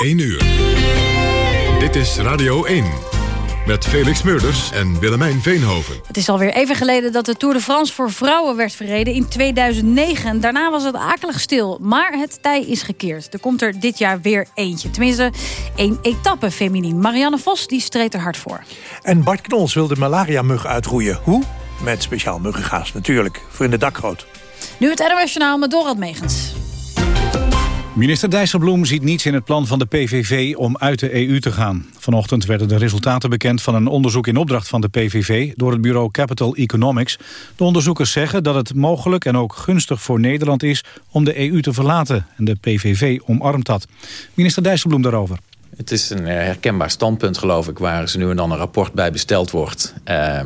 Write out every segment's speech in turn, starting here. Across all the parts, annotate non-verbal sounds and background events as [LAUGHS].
1 uur. Dit is Radio 1. Met Felix Meurders en Willemijn Veenhoven. Het is alweer even geleden dat de Tour de France voor vrouwen werd verreden in 2009. Daarna was het akelig stil, maar het tij is gekeerd. Er komt er dit jaar weer eentje. Tenminste, één etappe feminien. Marianne Vos die streed er hard voor. En Bart Knols wil de malaria-mug uitroeien. Hoe? Met speciaal muggengaas natuurlijk, voor in de dakgoot. Nu het NOS Journaal met Dorad Megens. Minister Dijsselbloem ziet niets in het plan van de PVV om uit de EU te gaan. Vanochtend werden de resultaten bekend van een onderzoek in opdracht van de PVV door het bureau Capital Economics. De onderzoekers zeggen dat het mogelijk en ook gunstig voor Nederland is om de EU te verlaten. En de PVV omarmt dat. Minister Dijsselbloem daarover. Het is een eh, herkenbaar standpunt, geloof ik, waar ze nu en dan een rapport bij besteld wordt. Uh,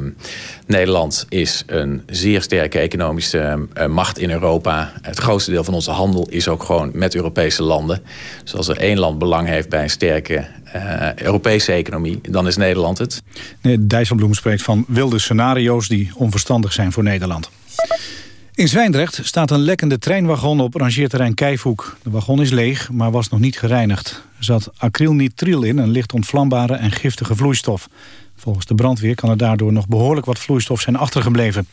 Nederland is een zeer sterke economische uh, macht in Europa. Het grootste deel van onze handel is ook gewoon met Europese landen. Dus als er één land belang heeft bij een sterke uh, Europese economie, dan is Nederland het. Nee, Dijsselbloem spreekt van wilde scenario's die onverstandig zijn voor Nederland. In Zwijndrecht staat een lekkende treinwagon op rangeerterrein Keifhoek. De wagon is leeg, maar was nog niet gereinigd. Er zat acrylnitriel in, een licht ontvlambare en giftige vloeistof. Volgens de brandweer kan er daardoor nog behoorlijk wat vloeistof zijn achtergebleven.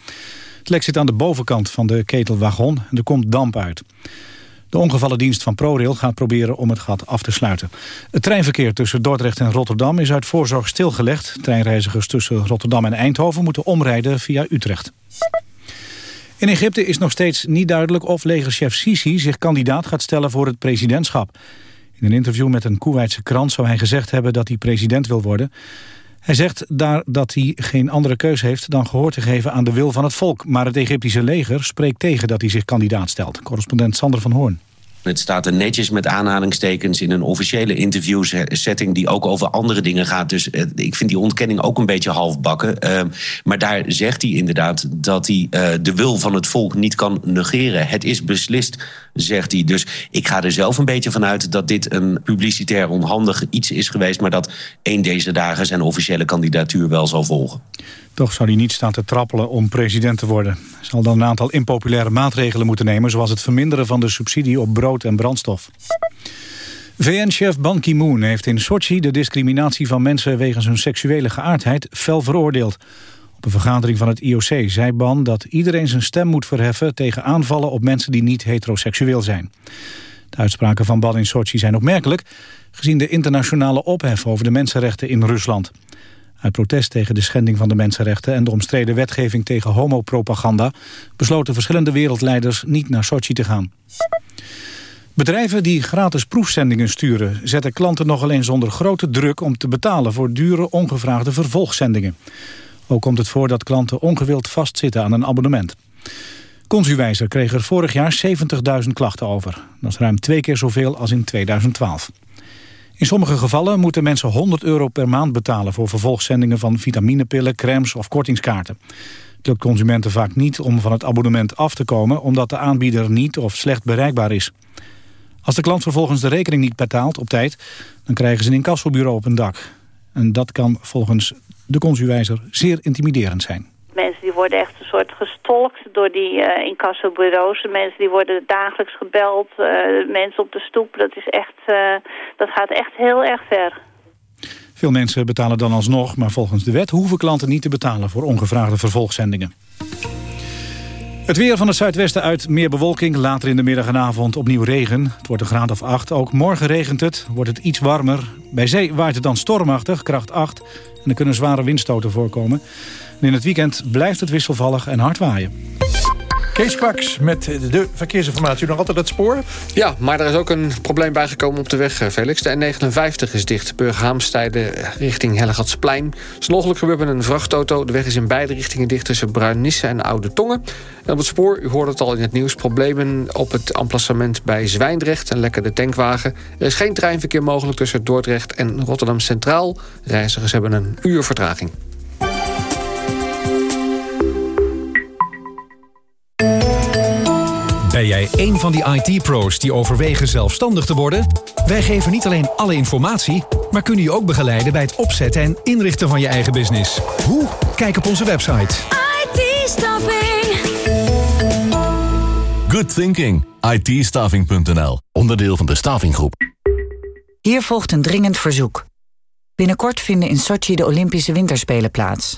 Het lek zit aan de bovenkant van de ketelwagon en er komt damp uit. De ongevallendienst van ProRail gaat proberen om het gat af te sluiten. Het treinverkeer tussen Dordrecht en Rotterdam is uit voorzorg stilgelegd. Treinreizigers tussen Rotterdam en Eindhoven moeten omrijden via Utrecht. In Egypte is nog steeds niet duidelijk of legerchef Sisi zich kandidaat gaat stellen voor het presidentschap. In een interview met een Koeweitse krant zou hij gezegd hebben dat hij president wil worden. Hij zegt daar dat hij geen andere keus heeft dan gehoor te geven aan de wil van het volk. Maar het Egyptische leger spreekt tegen dat hij zich kandidaat stelt. Correspondent Sander van Hoorn. Het staat er netjes met aanhalingstekens in een officiële interviewsetting die ook over andere dingen gaat. Dus eh, ik vind die ontkenning ook een beetje halfbakken. Uh, maar daar zegt hij inderdaad dat hij uh, de wil van het volk niet kan negeren. Het is beslist, zegt hij. Dus ik ga er zelf een beetje van uit dat dit een publicitair onhandig iets is geweest. Maar dat één deze dagen zijn officiële kandidatuur wel zal volgen. Toch zou hij niet staan te trappelen om president te worden. Hij zal dan een aantal impopulaire maatregelen moeten nemen... zoals het verminderen van de subsidie op brood en brandstof. VN-chef Ban Ki-moon heeft in Sochi de discriminatie van mensen... wegens hun seksuele geaardheid fel veroordeeld. Op een vergadering van het IOC zei Ban dat iedereen zijn stem moet verheffen... tegen aanvallen op mensen die niet heteroseksueel zijn. De uitspraken van Ban in Sochi zijn opmerkelijk... gezien de internationale ophef over de mensenrechten in Rusland... Uit protest tegen de schending van de mensenrechten en de omstreden wetgeving tegen homopropaganda besloten verschillende wereldleiders niet naar Sochi te gaan. Bedrijven die gratis proefzendingen sturen zetten klanten nog alleen zonder grote druk om te betalen voor dure ongevraagde vervolgzendingen. Ook komt het voor dat klanten ongewild vastzitten aan een abonnement. Consuwijzer kreeg er vorig jaar 70.000 klachten over. Dat is ruim twee keer zoveel als in 2012. In sommige gevallen moeten mensen 100 euro per maand betalen... voor vervolgzendingen van vitaminepillen, crèmes of kortingskaarten. Het lukt consumenten vaak niet om van het abonnement af te komen... omdat de aanbieder niet of slecht bereikbaar is. Als de klant vervolgens de rekening niet betaalt op tijd... dan krijgen ze een incassobureau op een dak. En dat kan volgens de consuwijzer zeer intimiderend zijn. Worden echt een soort gestolkt door die uh, incassobureaus. Mensen die worden dagelijks gebeld. Uh, mensen op de stoep. Dat, is echt, uh, dat gaat echt heel erg ver. Veel mensen betalen dan alsnog, maar volgens de wet hoeven klanten niet te betalen voor ongevraagde vervolgzendingen. Het weer van het zuidwesten uit meer bewolking. Later in de middag en avond opnieuw regen. Het wordt een graad of 8. Ook morgen regent het. Wordt het iets warmer. Bij zee waait het dan stormachtig, kracht 8. En er kunnen zware windstoten voorkomen in het weekend blijft het wisselvallig en hard waaien. Kees Kwaks met de verkeersinformatie. Nog altijd het spoor? Ja, maar er is ook een probleem bijgekomen op de weg, eh, Felix. De N59 is dicht. Burghaamstijden richting Hellegatsplein. Er is een ongeluk gebeurd met een vrachtauto. De weg is in beide richtingen dicht tussen Bruinisse en Oude Tongen. En op het spoor, u hoorde het al in het nieuws... problemen op het emplacement bij Zwijndrecht. Een lekkere tankwagen. Er is geen treinverkeer mogelijk tussen Dordrecht en Rotterdam Centraal. Reizigers hebben een uur vertraging. Ben jij een van die IT-pro's die overwegen zelfstandig te worden? Wij geven niet alleen alle informatie, maar kunnen je ook begeleiden bij het opzetten en inrichten van je eigen business. Hoe? Kijk op onze website. IT-staffing. Good thinking. it onderdeel van de Stavinggroep. Hier volgt een dringend verzoek. Binnenkort vinden in Sochi de Olympische Winterspelen plaats.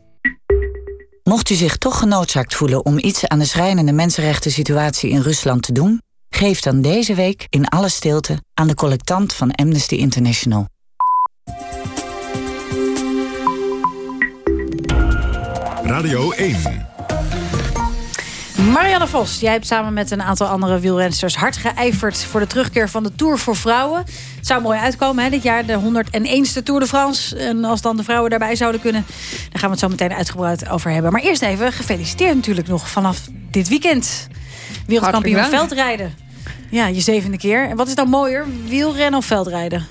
Mocht u zich toch genoodzaakt voelen om iets aan de schrijnende mensenrechten situatie in Rusland te doen, geef dan deze week in alle stilte aan de collectant van Amnesty International. Radio 1. Marianne Vos, jij hebt samen met een aantal andere wielrensters hard geijverd voor de terugkeer van de Tour voor Vrouwen. Het zou mooi uitkomen, hè, dit jaar de 101ste Tour de France. En als dan de vrouwen daarbij zouden kunnen, daar gaan we het zo meteen uitgebreid over hebben. Maar eerst even gefeliciteerd natuurlijk nog vanaf dit weekend. Wereldkampioen veldrijden. Ja, je zevende keer. En wat is dan mooier, wielrennen of veldrijden?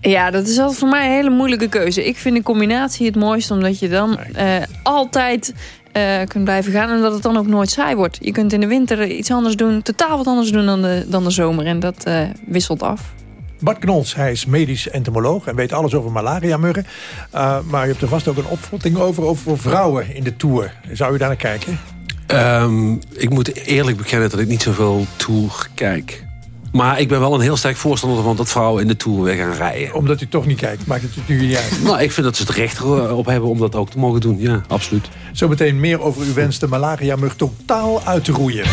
Ja, dat is altijd voor mij een hele moeilijke keuze. Ik vind de combinatie het mooiste, omdat je dan eh, altijd eh, kunt blijven gaan... en dat het dan ook nooit saai wordt. Je kunt in de winter iets anders doen, totaal wat anders doen dan de, dan de zomer. En dat eh, wisselt af. Bart Knols, hij is medisch entomoloog en weet alles over malaria-muggen. Uh, maar je hebt er vast ook een opvatting over, over vrouwen in de Tour. Zou u daar naar kijken? Um, ik moet eerlijk bekennen dat ik niet zoveel Tour kijk. Maar ik ben wel een heel sterk voorstander van dat vrouwen in de Tour weer gaan rijden. Omdat u toch niet kijkt, maakt het nu niet uit? Nou, ik vind dat ze het recht op hebben om dat ook te mogen doen. Ja, absoluut. Zometeen meer over uw wens de malaria-mug totaal uit te roeien.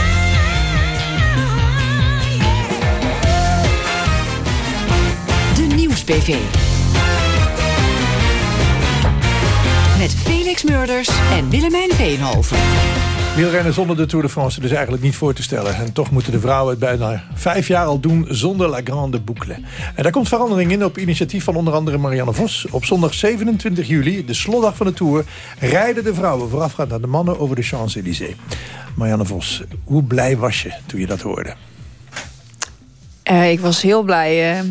De Nieuws-PV. Met Felix Murders en Willemijn Veenhoven. Wielrennen zonder de Tour de France dus eigenlijk niet voor te stellen. En toch moeten de vrouwen het bijna vijf jaar al doen zonder La Grande Boucle. En daar komt verandering in op initiatief van onder andere Marianne Vos. Op zondag 27 juli, de slotdag van de Tour... rijden de vrouwen voorafgaand aan de mannen over de Champs-Élysées. Marianne Vos, hoe blij was je toen je dat hoorde? Uh, ik was heel blij. Uh,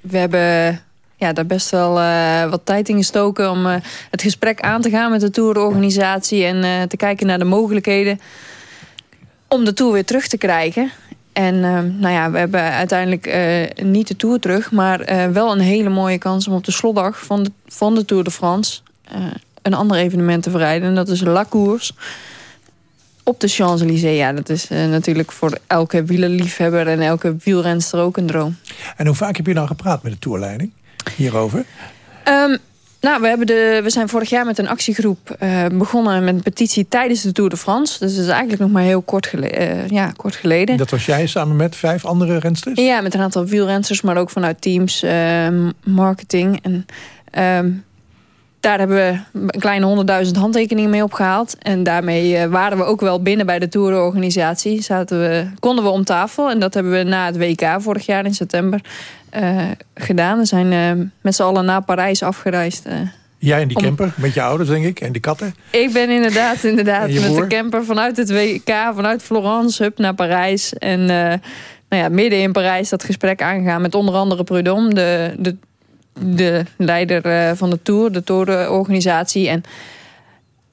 we hebben ja, daar best wel uh, wat tijd in gestoken om uh, het gesprek aan te gaan met de tourorganisatie en uh, te kijken naar de mogelijkheden om de tour weer terug te krijgen. En nou ja, we hebben uiteindelijk niet de tour terug, maar wel een hele mooie kans om op de slotdag van de, van de Tour de France een ander evenement te verrijden. En dat is La Course op de Champs-Élysées. Ja, dat is natuurlijk voor elke wielerliefhebber en elke wielrenster ook een droom. En hoe vaak heb je nou gepraat met de tourleiding? Hierover? Um, nou, we, hebben de, we zijn vorig jaar met een actiegroep uh, begonnen met een petitie tijdens de Tour de France. Dus dat is eigenlijk nog maar heel kort, gele uh, ja, kort geleden. Dat was jij samen met vijf andere rensters? Ja, met een aantal wielrensters, maar ook vanuit teams, uh, marketing. En um, daar hebben we een kleine 100.000 handtekeningen mee opgehaald. En daarmee waren we ook wel binnen bij de tourorganisatie. Zaten we, konden we om tafel. En dat hebben we na het WK vorig jaar in september uh, gedaan. We zijn uh, met z'n allen naar Parijs afgereisd. Uh, Jij en die om... camper, met je ouders denk ik, en die katten? Ik ben inderdaad, [LAUGHS] inderdaad met de camper vanuit het WK, vanuit Florence, hup naar Parijs. En nou ja, midden in Parijs dat gesprek aangegaan met onder andere Prudhomme, de, de, de leider van de Tour, de Tourorganisatie. En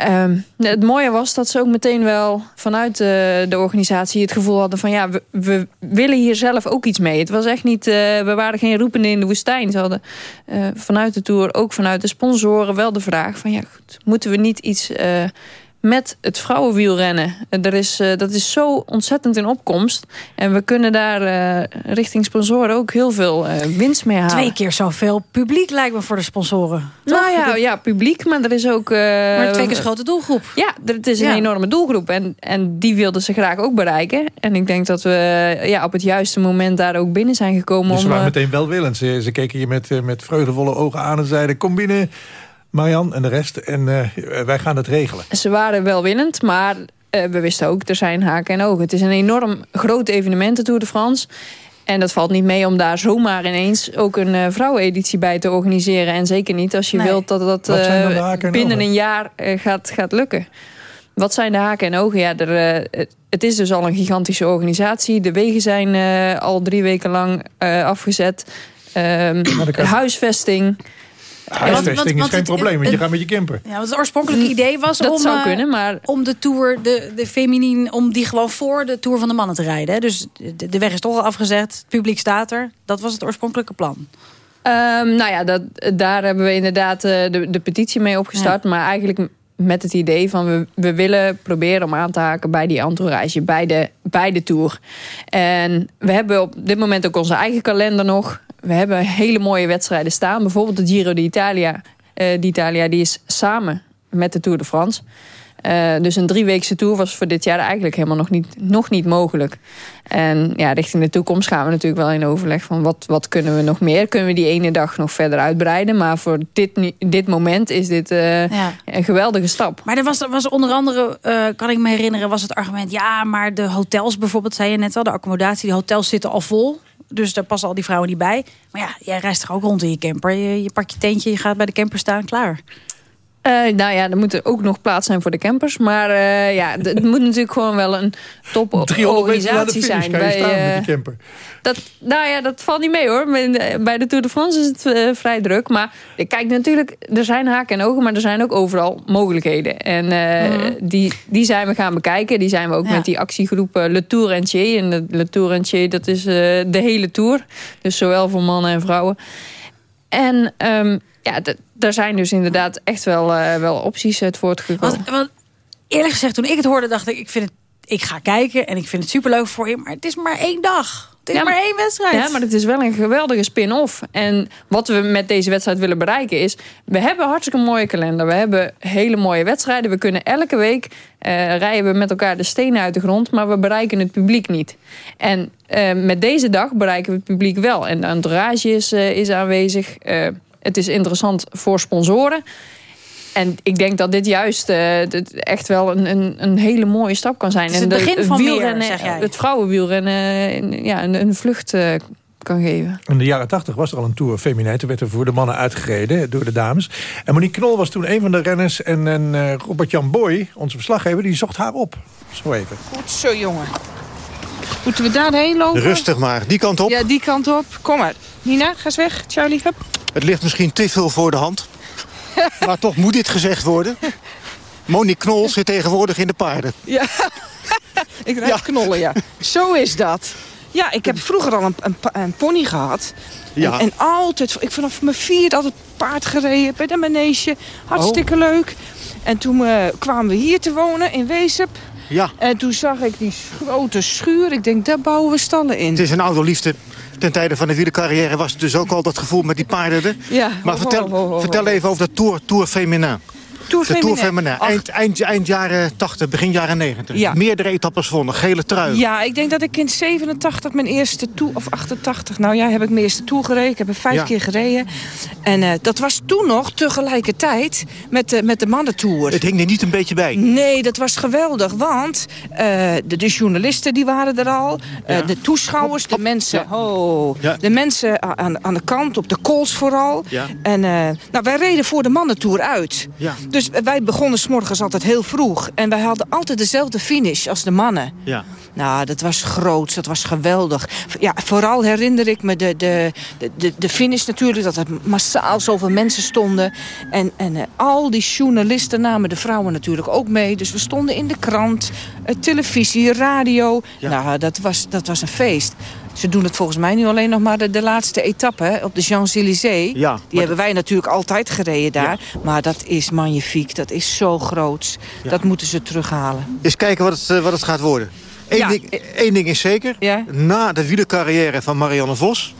Um, het mooie was dat ze ook meteen wel vanuit de, de organisatie het gevoel hadden van ja, we, willen hier zelf ook iets mee. Het was echt niet, uh, we waren geen roepende in de woestijn. Ze hadden vanuit de tour, ook vanuit de sponsoren wel de vraag van ja, goed, moeten we niet iets met het vrouwenwielrennen. Er is, uh, dat is zo ontzettend in opkomst. En we kunnen daar uh, richting sponsoren ook heel veel uh, winst mee halen. Twee keer zoveel publiek lijkt me voor de sponsoren. Nou ja, ja publiek, maar er is ook... maar twee keer een grote doelgroep. Ja, het is een ja. enorme doelgroep. En, en die wilden ze graag ook bereiken. En ik denk dat we ja, op het juiste moment daar ook binnen zijn gekomen. Dus om, ze waren meteen welwillend. Ze, ze keken je met, met vreugdevolle ogen aan en zeiden... kom binnen... Marjan en de rest. En uh, wij gaan het regelen. Ze waren welwillend, maar eh, we wisten ook, er zijn haken en ogen. Het is een enorm groot evenement, de Tour de France. En dat valt niet mee om daar zomaar ineens ook een uh, vrouweneditie bij te organiseren. En zeker niet als je Nee. wilt dat dat eh, binnen een jaar eh, gaat, gaat lukken. Wat zijn de haken en ogen? Ja, er, eh, het is dus al een gigantische organisatie. De wegen zijn eh, al drie weken lang eh, afgezet. Ehm, huisvesting. Huisvesting is geen probleem, want je gaat met je camper. Ja, want het oorspronkelijke idee was Dat om, zou eh, kunnen, maar... om de Tour, de, de feminine, om die gewoon voor de Tour van de mannen te rijden. hè. Dus de, de weg is toch al afgezet, het publiek staat er. Dat was het oorspronkelijke plan. Ehm, nou ja, dat, daar hebben we inderdaad eh, de, de petitie mee opgestart. Maar eigenlijk met het idee van we, we willen proberen om aan te haken bij die entourage, bij de, bij de Tour. En we hebben op dit moment ook onze eigen kalender nog. We hebben hele mooie wedstrijden staan. Bijvoorbeeld de Giro d'Italia. Eh d'Italia die is samen met de Tour de France. Eh, dus een drieweekse tour was voor dit jaar eigenlijk helemaal nog niet, nog niet mogelijk. En ja, richting de toekomst gaan we natuurlijk wel in overleg van wat, wat kunnen we nog meer? Kunnen we die ene dag nog verder uitbreiden? Maar voor dit, nu- dit moment is dit eh, Ja. een geweldige stap. Maar er was, er was onder andere, kan ik me herinneren, was het argument... ja, maar de hotels bijvoorbeeld, zei je net al, de accommodatie... die hotels zitten al vol, dus daar passen al die vrouwen niet bij. Maar ja, jij reist toch ook rond in je camper? Je, je pakt je tentje, je gaat bij de camper staan, klaar. Eh, nou ja, er moet er ook nog plaats zijn voor de campers. Maar eh, ja, het [LAUGHS] moet natuurlijk gewoon wel een 300 meter naar de toporganisatie finish zijn. kan je staan eh, met je camper. Dat, nou ja, dat valt niet mee hoor. Bij de- Bij de Tour de France is het eh, vrij druk. Maar kijk, natuurlijk, er zijn haken en ogen, maar er zijn ook overal mogelijkheden. En eh, Mhm. die, die zijn we gaan bekijken. Die zijn we ook Ja. met die actiegroep eh, Le Tour Entier. En de Le Tour Entier, dat is eh, de hele Tour. Dus zowel voor mannen en vrouwen. En ehm, ja, daar zijn dus inderdaad echt wel, eh, wel opties uit voortgekomen. Want, want eerlijk gezegd, toen ik het hoorde, dacht ik... ik, vind het, ik ga kijken en ik vind het superleuk voor je... maar het is maar één dag. Het is Ja, maar één wedstrijd. Ja, maar het is wel een geweldige spin-off. En wat we met deze wedstrijd willen bereiken is... we hebben een hartstikke mooie kalender. We hebben hele mooie wedstrijden. We kunnen elke week eh, rijden we met elkaar de stenen uit de grond... maar we bereiken het publiek niet. En eh, met deze dag bereiken we het publiek wel. En de entourage is, eh, is aanwezig. Het is interessant voor sponsoren. En ik denk dat dit juist eh, echt wel een, een, een hele mooie stap kan zijn. Het en het de- begin van meer, wielrennen, zeg jij. Het vrouwenwielrennen eh, een- ja, een, een vlucht eh, kan geven. In de jaren 80 was er al een Tour Feminijn. Toen werd er voor de mannen uitgereden door de dames. En Monique Knol was toen een van de renners. En, en eh, Robert-Jan Boy, onze verslaggever, die zocht haar op. Zo even. Goed zo, jongen. Moeten we daarheen lopen? Rustig maar, die kant op. Ja, die kant op. Kom maar. Nina, ga eens weg. Charlie, hup. Het ligt misschien te veel voor de hand. [LAUGHS] maar toch moet dit gezegd worden. Monique Knol zit tegenwoordig in de paarden. Ja. [LAUGHS] ik rijd knollen, ja. Zo is dat. Ja, ik heb vroeger al een, een, een pony gehad. Ja. En, en altijd, ik vanaf mijn vierde altijd paard gereden bij de manege. Hartstikke Oh. leuk. En toen eh, kwamen we hier te wonen in Weesup. Ja. En toen zag ik die grote schuur. Ik denk, daar bouwen we stallen in. Het is een oude liefde. Ten tijde van de wielercarrière was het dus ook al dat gevoel met die paarden. Ja. Maar vertel, vertel even over de Tour, tour. Tour de Tour. Ach. Eind, eind, eind jaren 80, begin jaren 90. Ja. Meerdere etappes gewonnen, gele trui. Ja, ik denk dat ik in 87 mijn eerste tour, of 88, nou ja, heb ik mijn eerste tour gereden. Ik heb er vijf Ja. keer gereden. En eh, dat was toen nog tegelijkertijd met de, met de mannentour. Het hing er niet een beetje bij. Nee, dat was geweldig, want eh, de, de journalisten die waren er al. eh, de toeschouwers, de mensen, oh, de mensen aan, aan de kant, op de kools vooral. Ja. En nou, wij reden voor de mannentour uit. Ja. Dus wij begonnen s'morgens altijd heel vroeg. En wij hadden altijd dezelfde finish als de mannen. Ja. Nou, dat was groot, dat was geweldig. Ja, vooral herinner ik me de, de, de- de, finish natuurlijk... dat er massaal zoveel mensen stonden. En, en eh, al die journalisten namen de vrouwen natuurlijk ook mee. Dus we stonden in de krant, eh, televisie, radio. Nou, dat was, dat was een feest. Ze doen het volgens mij nu alleen nog maar de, de laatste etappe hè, op de Champs-Élysées. Ja, Die hebben wij natuurlijk altijd gereden daar. Maar dat is magnifiek, dat is zo groot. Ja. Dat moeten ze terughalen. Eens kijken wat het, eh, wat het gaat worden. Eén, ding, één ding is zeker. Na de wielercarrière van Marianne Vos...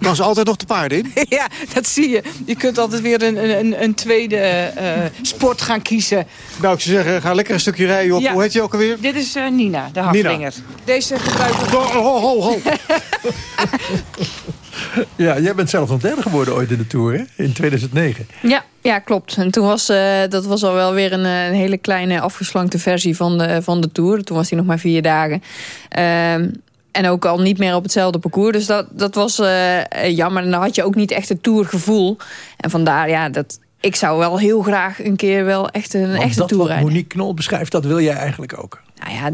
kan ze altijd nog de paarden in. [LAUGHS] Ja, dat zie je. Je kunt altijd weer een, een, een tweede eh, sport gaan kiezen. Nou, ik zou zeggen, ga lekker een stukje rijden op. Ja. Hoe heet je ook alweer? Dit is eh, Nina, de haflinger. Deze gebruiken we... Ho, ho, ho, ho. [LAUGHS] Ja, jij bent zelf nog derde geworden ooit in de Tour, hè? In 2009. Ja, ja, klopt. En toen was uh, dat was al wel weer een, een, hele kleine afgeslankte versie van de, van de Tour. Toen was hij nog maar vier dagen. Uh, en ook al niet meer op hetzelfde parcours. Dus dat, dat was uh, jammer. En dan had je ook niet echt het tourgevoel. En vandaar, ja, dat, ik zou wel heel graag een keer wel echt een Want echte tour rijden. Monique Knol beschrijft, dat wil jij eigenlijk ook. Nou ja,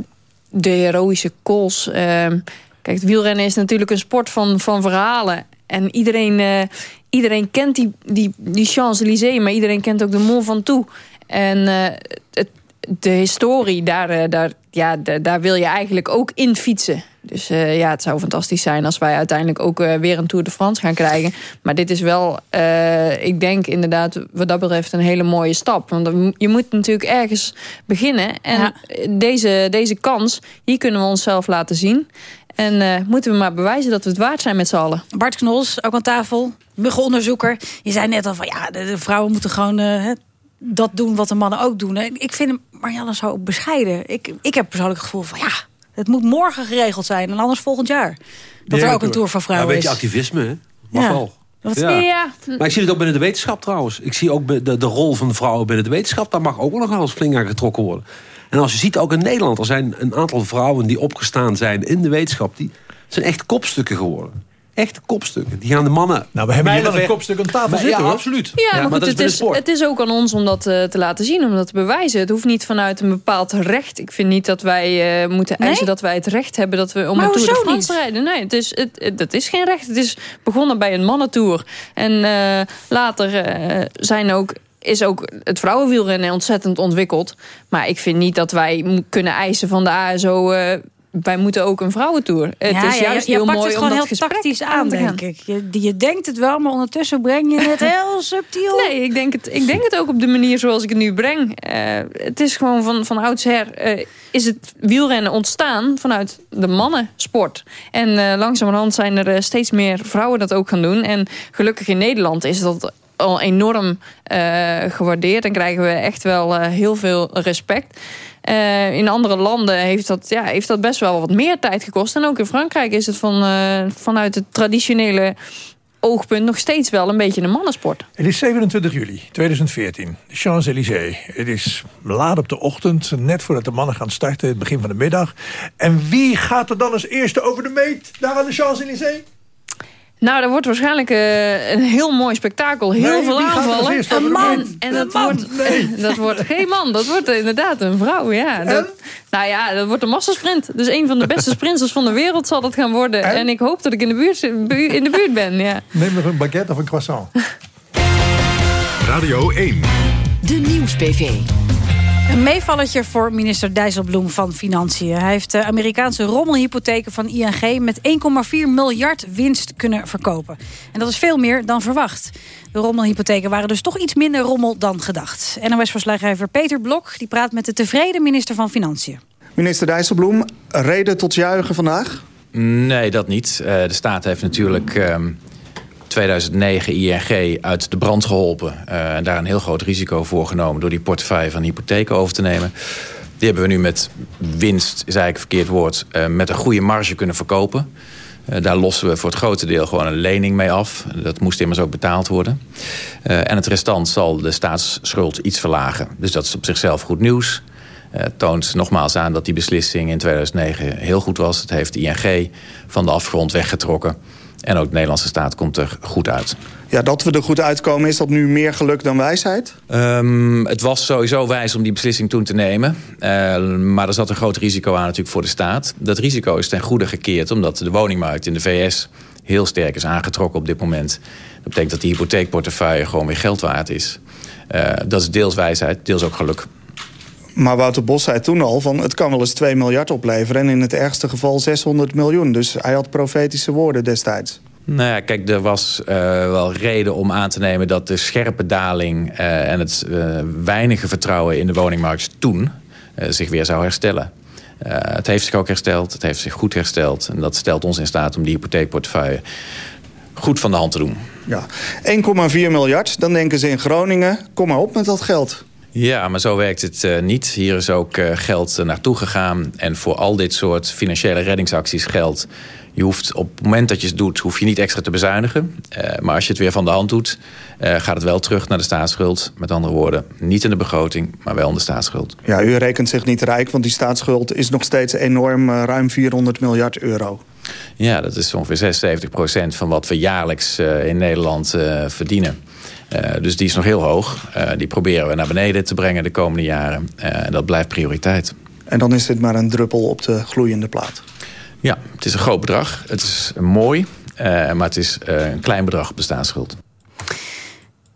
de heroïsche kools. Uh, kijk, het wielrennen is natuurlijk een sport van, van verhalen. En iedereen, uh, iedereen kent die, die, die Champs-Élysées, maar iedereen kent ook de Mont Ventoux. En uh, het, de historie, daar, daar, ja, daar wil je eigenlijk ook in fietsen. Dus uh, ja, het zou fantastisch zijn als wij uiteindelijk ook uh, weer een Tour de France gaan krijgen. Maar dit is wel, uh, ik denk inderdaad wat dat betreft een hele mooie stap. Want je moet natuurlijk ergens beginnen. En ja. deze, deze kans, hier kunnen we onszelf laten zien. En moeten we maar bewijzen dat we het waard zijn met z'n allen. Bart Knols, ook aan tafel, muggenonderzoeker. Je zei net al van ja, de, de vrouwen moeten gewoon dat doen wat de mannen ook doen. Ik vind Marianne zo bescheiden. Ik, ik heb persoonlijk het gevoel van ja het moet morgen geregeld zijn en anders volgend jaar. Dat er ook een Tour van Vrouwen ja, is. Een beetje activisme, hè? Mag ja. wel. Ja. ja. Maar ik zie het ook binnen de wetenschap trouwens. Ik zie ook de, de rol van de vrouwen binnen de wetenschap. Daar mag ook nog wel eens flink aan getrokken worden. En als je ziet, ook in Nederland... er zijn een aantal vrouwen die opgestaan zijn in de wetenschap... die zijn echt kopstukken geworden echte kopstukken. Die gaan de mannen... Nou, we hebben hier wel een kopstuk aan tafel zitten, Ja, hoor. absoluut. Ja, maar, maar goed, het, is, het is ook aan ons om dat uh, te laten zien, om dat te bewijzen. Het hoeft niet vanuit een bepaald recht. Ik vind niet dat wij uh, moeten eisen nee? dat wij het recht hebben... dat we om maar een Tour de hoezo France te rijden. Nee, het is, het, het, dat is geen recht. Het is begonnen bij een mannentour. En uh, later zijn ook is ook het vrouwenwielrennen ontzettend ontwikkeld. Maar ik vind niet dat wij kunnen eisen van de ASO... Uh, wij moeten ook een vrouwentour. Het ja, is juist ja, heel pakt mooi het om gewoon dat heel gesprek tactisch aan te denk ik. Je, je denkt het wel, maar ondertussen breng je het [LAUGHS] heel subtiel. Nee, ik denk het, ik denk het ook op de manier zoals ik het nu breng. Uh, het is gewoon van, van oudsher... Uh, is het wielrennen ontstaan vanuit de mannensport. En uh, langzamerhand zijn er steeds meer vrouwen dat ook gaan doen. En gelukkig in Nederland is dat al enorm gewaardeerd. En krijgen we echt wel heel veel respect. Uh, in andere landen heeft dat, ja, heeft dat best wel wat meer tijd gekost. En ook in Frankrijk is het van, uh, vanuit het traditionele oogpunt nog steeds wel een beetje een mannensport. Het is 27 juli 2014, de Champs-Élysées. Het is laat op de ochtend, net voordat de mannen gaan starten, het begin van de middag. En wie gaat er dan als eerste over de meet daar aan de Champs-Élysées? Nou, dat wordt waarschijnlijk uh, een heel mooi spektakel. Heel nee, veel aanvallen. Een man. En dat, man. Wordt, nee. [LAUGHS] dat wordt geen man. Dat wordt inderdaad een vrouw. Ja. Dat, nou ja, dat wordt een massasprint. Dus een van de beste [LAUGHS] sprinters van de wereld zal dat gaan worden. En, en ik hoop dat ik in de buurt, in de buurt ben. Ja. Neem nog een baguette of een croissant. Radio 1. De Nieuws-PV. Een meevalletje voor minister Dijsselbloem van Financiën. Hij heeft de Amerikaanse rommelhypotheken van ING... met 1,4 miljard winst kunnen verkopen. En dat is veel meer dan verwacht. De rommelhypotheken waren dus toch iets minder rommel dan gedacht. NOS-verslaggever Peter Blok die praat met de tevreden minister van Financiën. Minister Dijsselbloem, reden tot juichen vandaag? Nee, dat niet. Uh, de staat heeft natuurlijk... Um 2009 ING uit de brand geholpen. Uh, en daar een heel groot risico voor genomen... door die portefeuille van hypotheken over te nemen. Die hebben we nu met winst, is eigenlijk verkeerd woord... Uh, met een goede marge kunnen verkopen. Uh, daar lossen we voor het grote deel gewoon een lening mee af. Dat moest immers ook betaald worden. en het restant zal de staatsschuld iets verlagen. Dus dat is op zichzelf goed nieuws. Het toont nogmaals aan dat die beslissing in 2009 heel goed was. Het heeft ING van de afgrond weggetrokken. En ook de Nederlandse staat komt er goed uit. Ja, dat we er goed uitkomen, is dat nu meer geluk dan wijsheid? Um, het was sowieso wijs om die beslissing toen te nemen. Uh, maar er zat een groot risico aan natuurlijk voor de staat. Dat risico is ten goede gekeerd omdat de woningmarkt in de VS heel sterk is aangetrokken op dit moment. Dat betekent dat die hypotheekportefeuille gewoon weer geld waard is. Uh, dat is deels wijsheid, deels ook geluk. Maar Wouter Bos zei toen al van het kan wel eens 2 miljard opleveren... en in het ergste geval 600 miljoen. Dus hij had profetische woorden destijds. Nou ja, kijk, er was uh, wel reden om aan te nemen... dat de scherpe daling uh, en het uh, weinige vertrouwen in de woningmarkt toen... zich weer zou herstellen. het heeft zich ook hersteld, het heeft zich goed hersteld. En dat stelt ons in staat om die hypotheekportefeuille goed van de hand te doen. Ja, 1,4 miljard, dan denken ze in Groningen... kom maar op met dat geld. Ja, maar zo werkt het uh, niet. Hier is ook uh, geld uh, naartoe gegaan. En voor al dit soort financiële reddingsacties geldt... je hoeft op het moment dat je het doet, hoef je niet extra te bezuinigen. maar als je het weer van de hand doet, gaat het wel terug naar de staatsschuld. Met andere woorden, niet in de begroting, maar wel in de staatsschuld. Ja, u rekent zich niet rijk, want die staatsschuld is nog steeds enorm. ruim 400 miljard euro. Ja, dat is ongeveer 76 procent van wat we jaarlijks in Nederland verdienen. Uh, dus die is nog heel hoog. Uh, die proberen we naar beneden te brengen de komende jaren. Uh, en dat blijft prioriteit. En dan is dit maar een druppel op de gloeiende plaat. Ja, het is een groot bedrag. Het is mooi, maar het is een klein bedrag staatsschuld.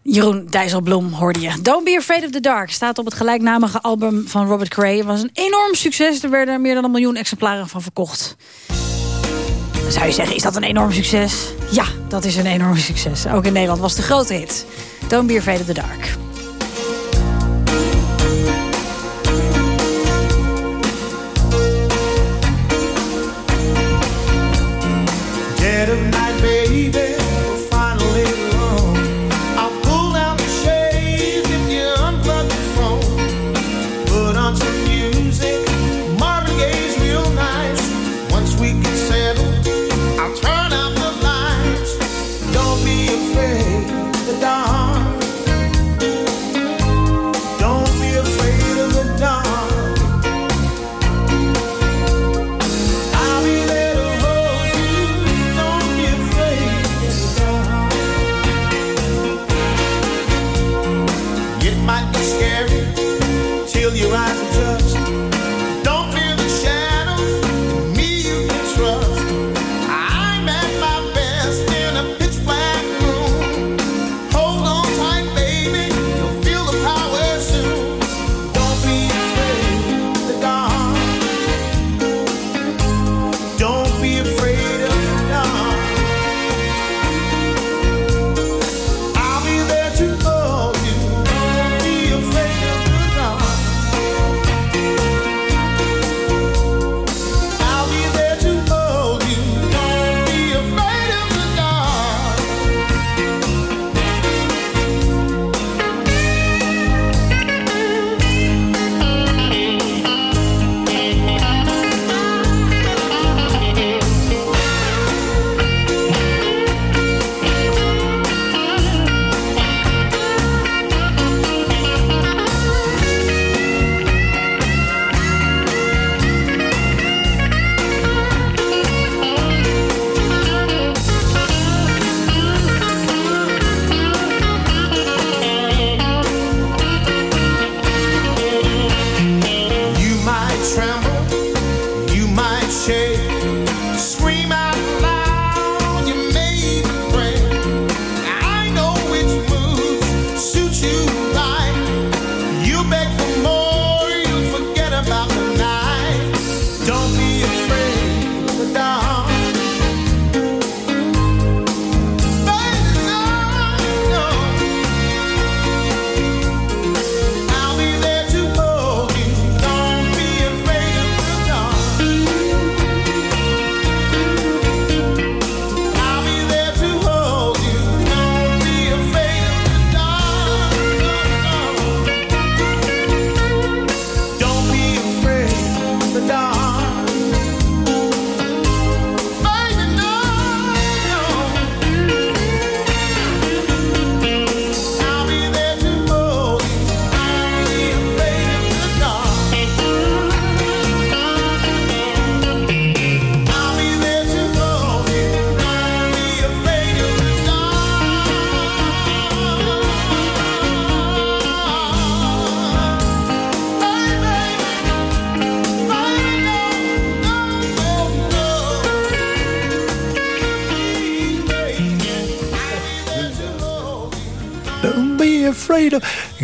Jeroen Dijsselbloem hoorde je. Don't Be Afraid of the Dark staat op het gelijknamige album van Robert Cray. Het was een enorm succes. Er werden meer dan een miljoen exemplaren van verkocht. Dan zou je zeggen, is dat een enorm succes? Ja, dat is een enorm succes. Ook in Nederland was de grote hit. Don't be afraid of the dark. Dead of night, baby.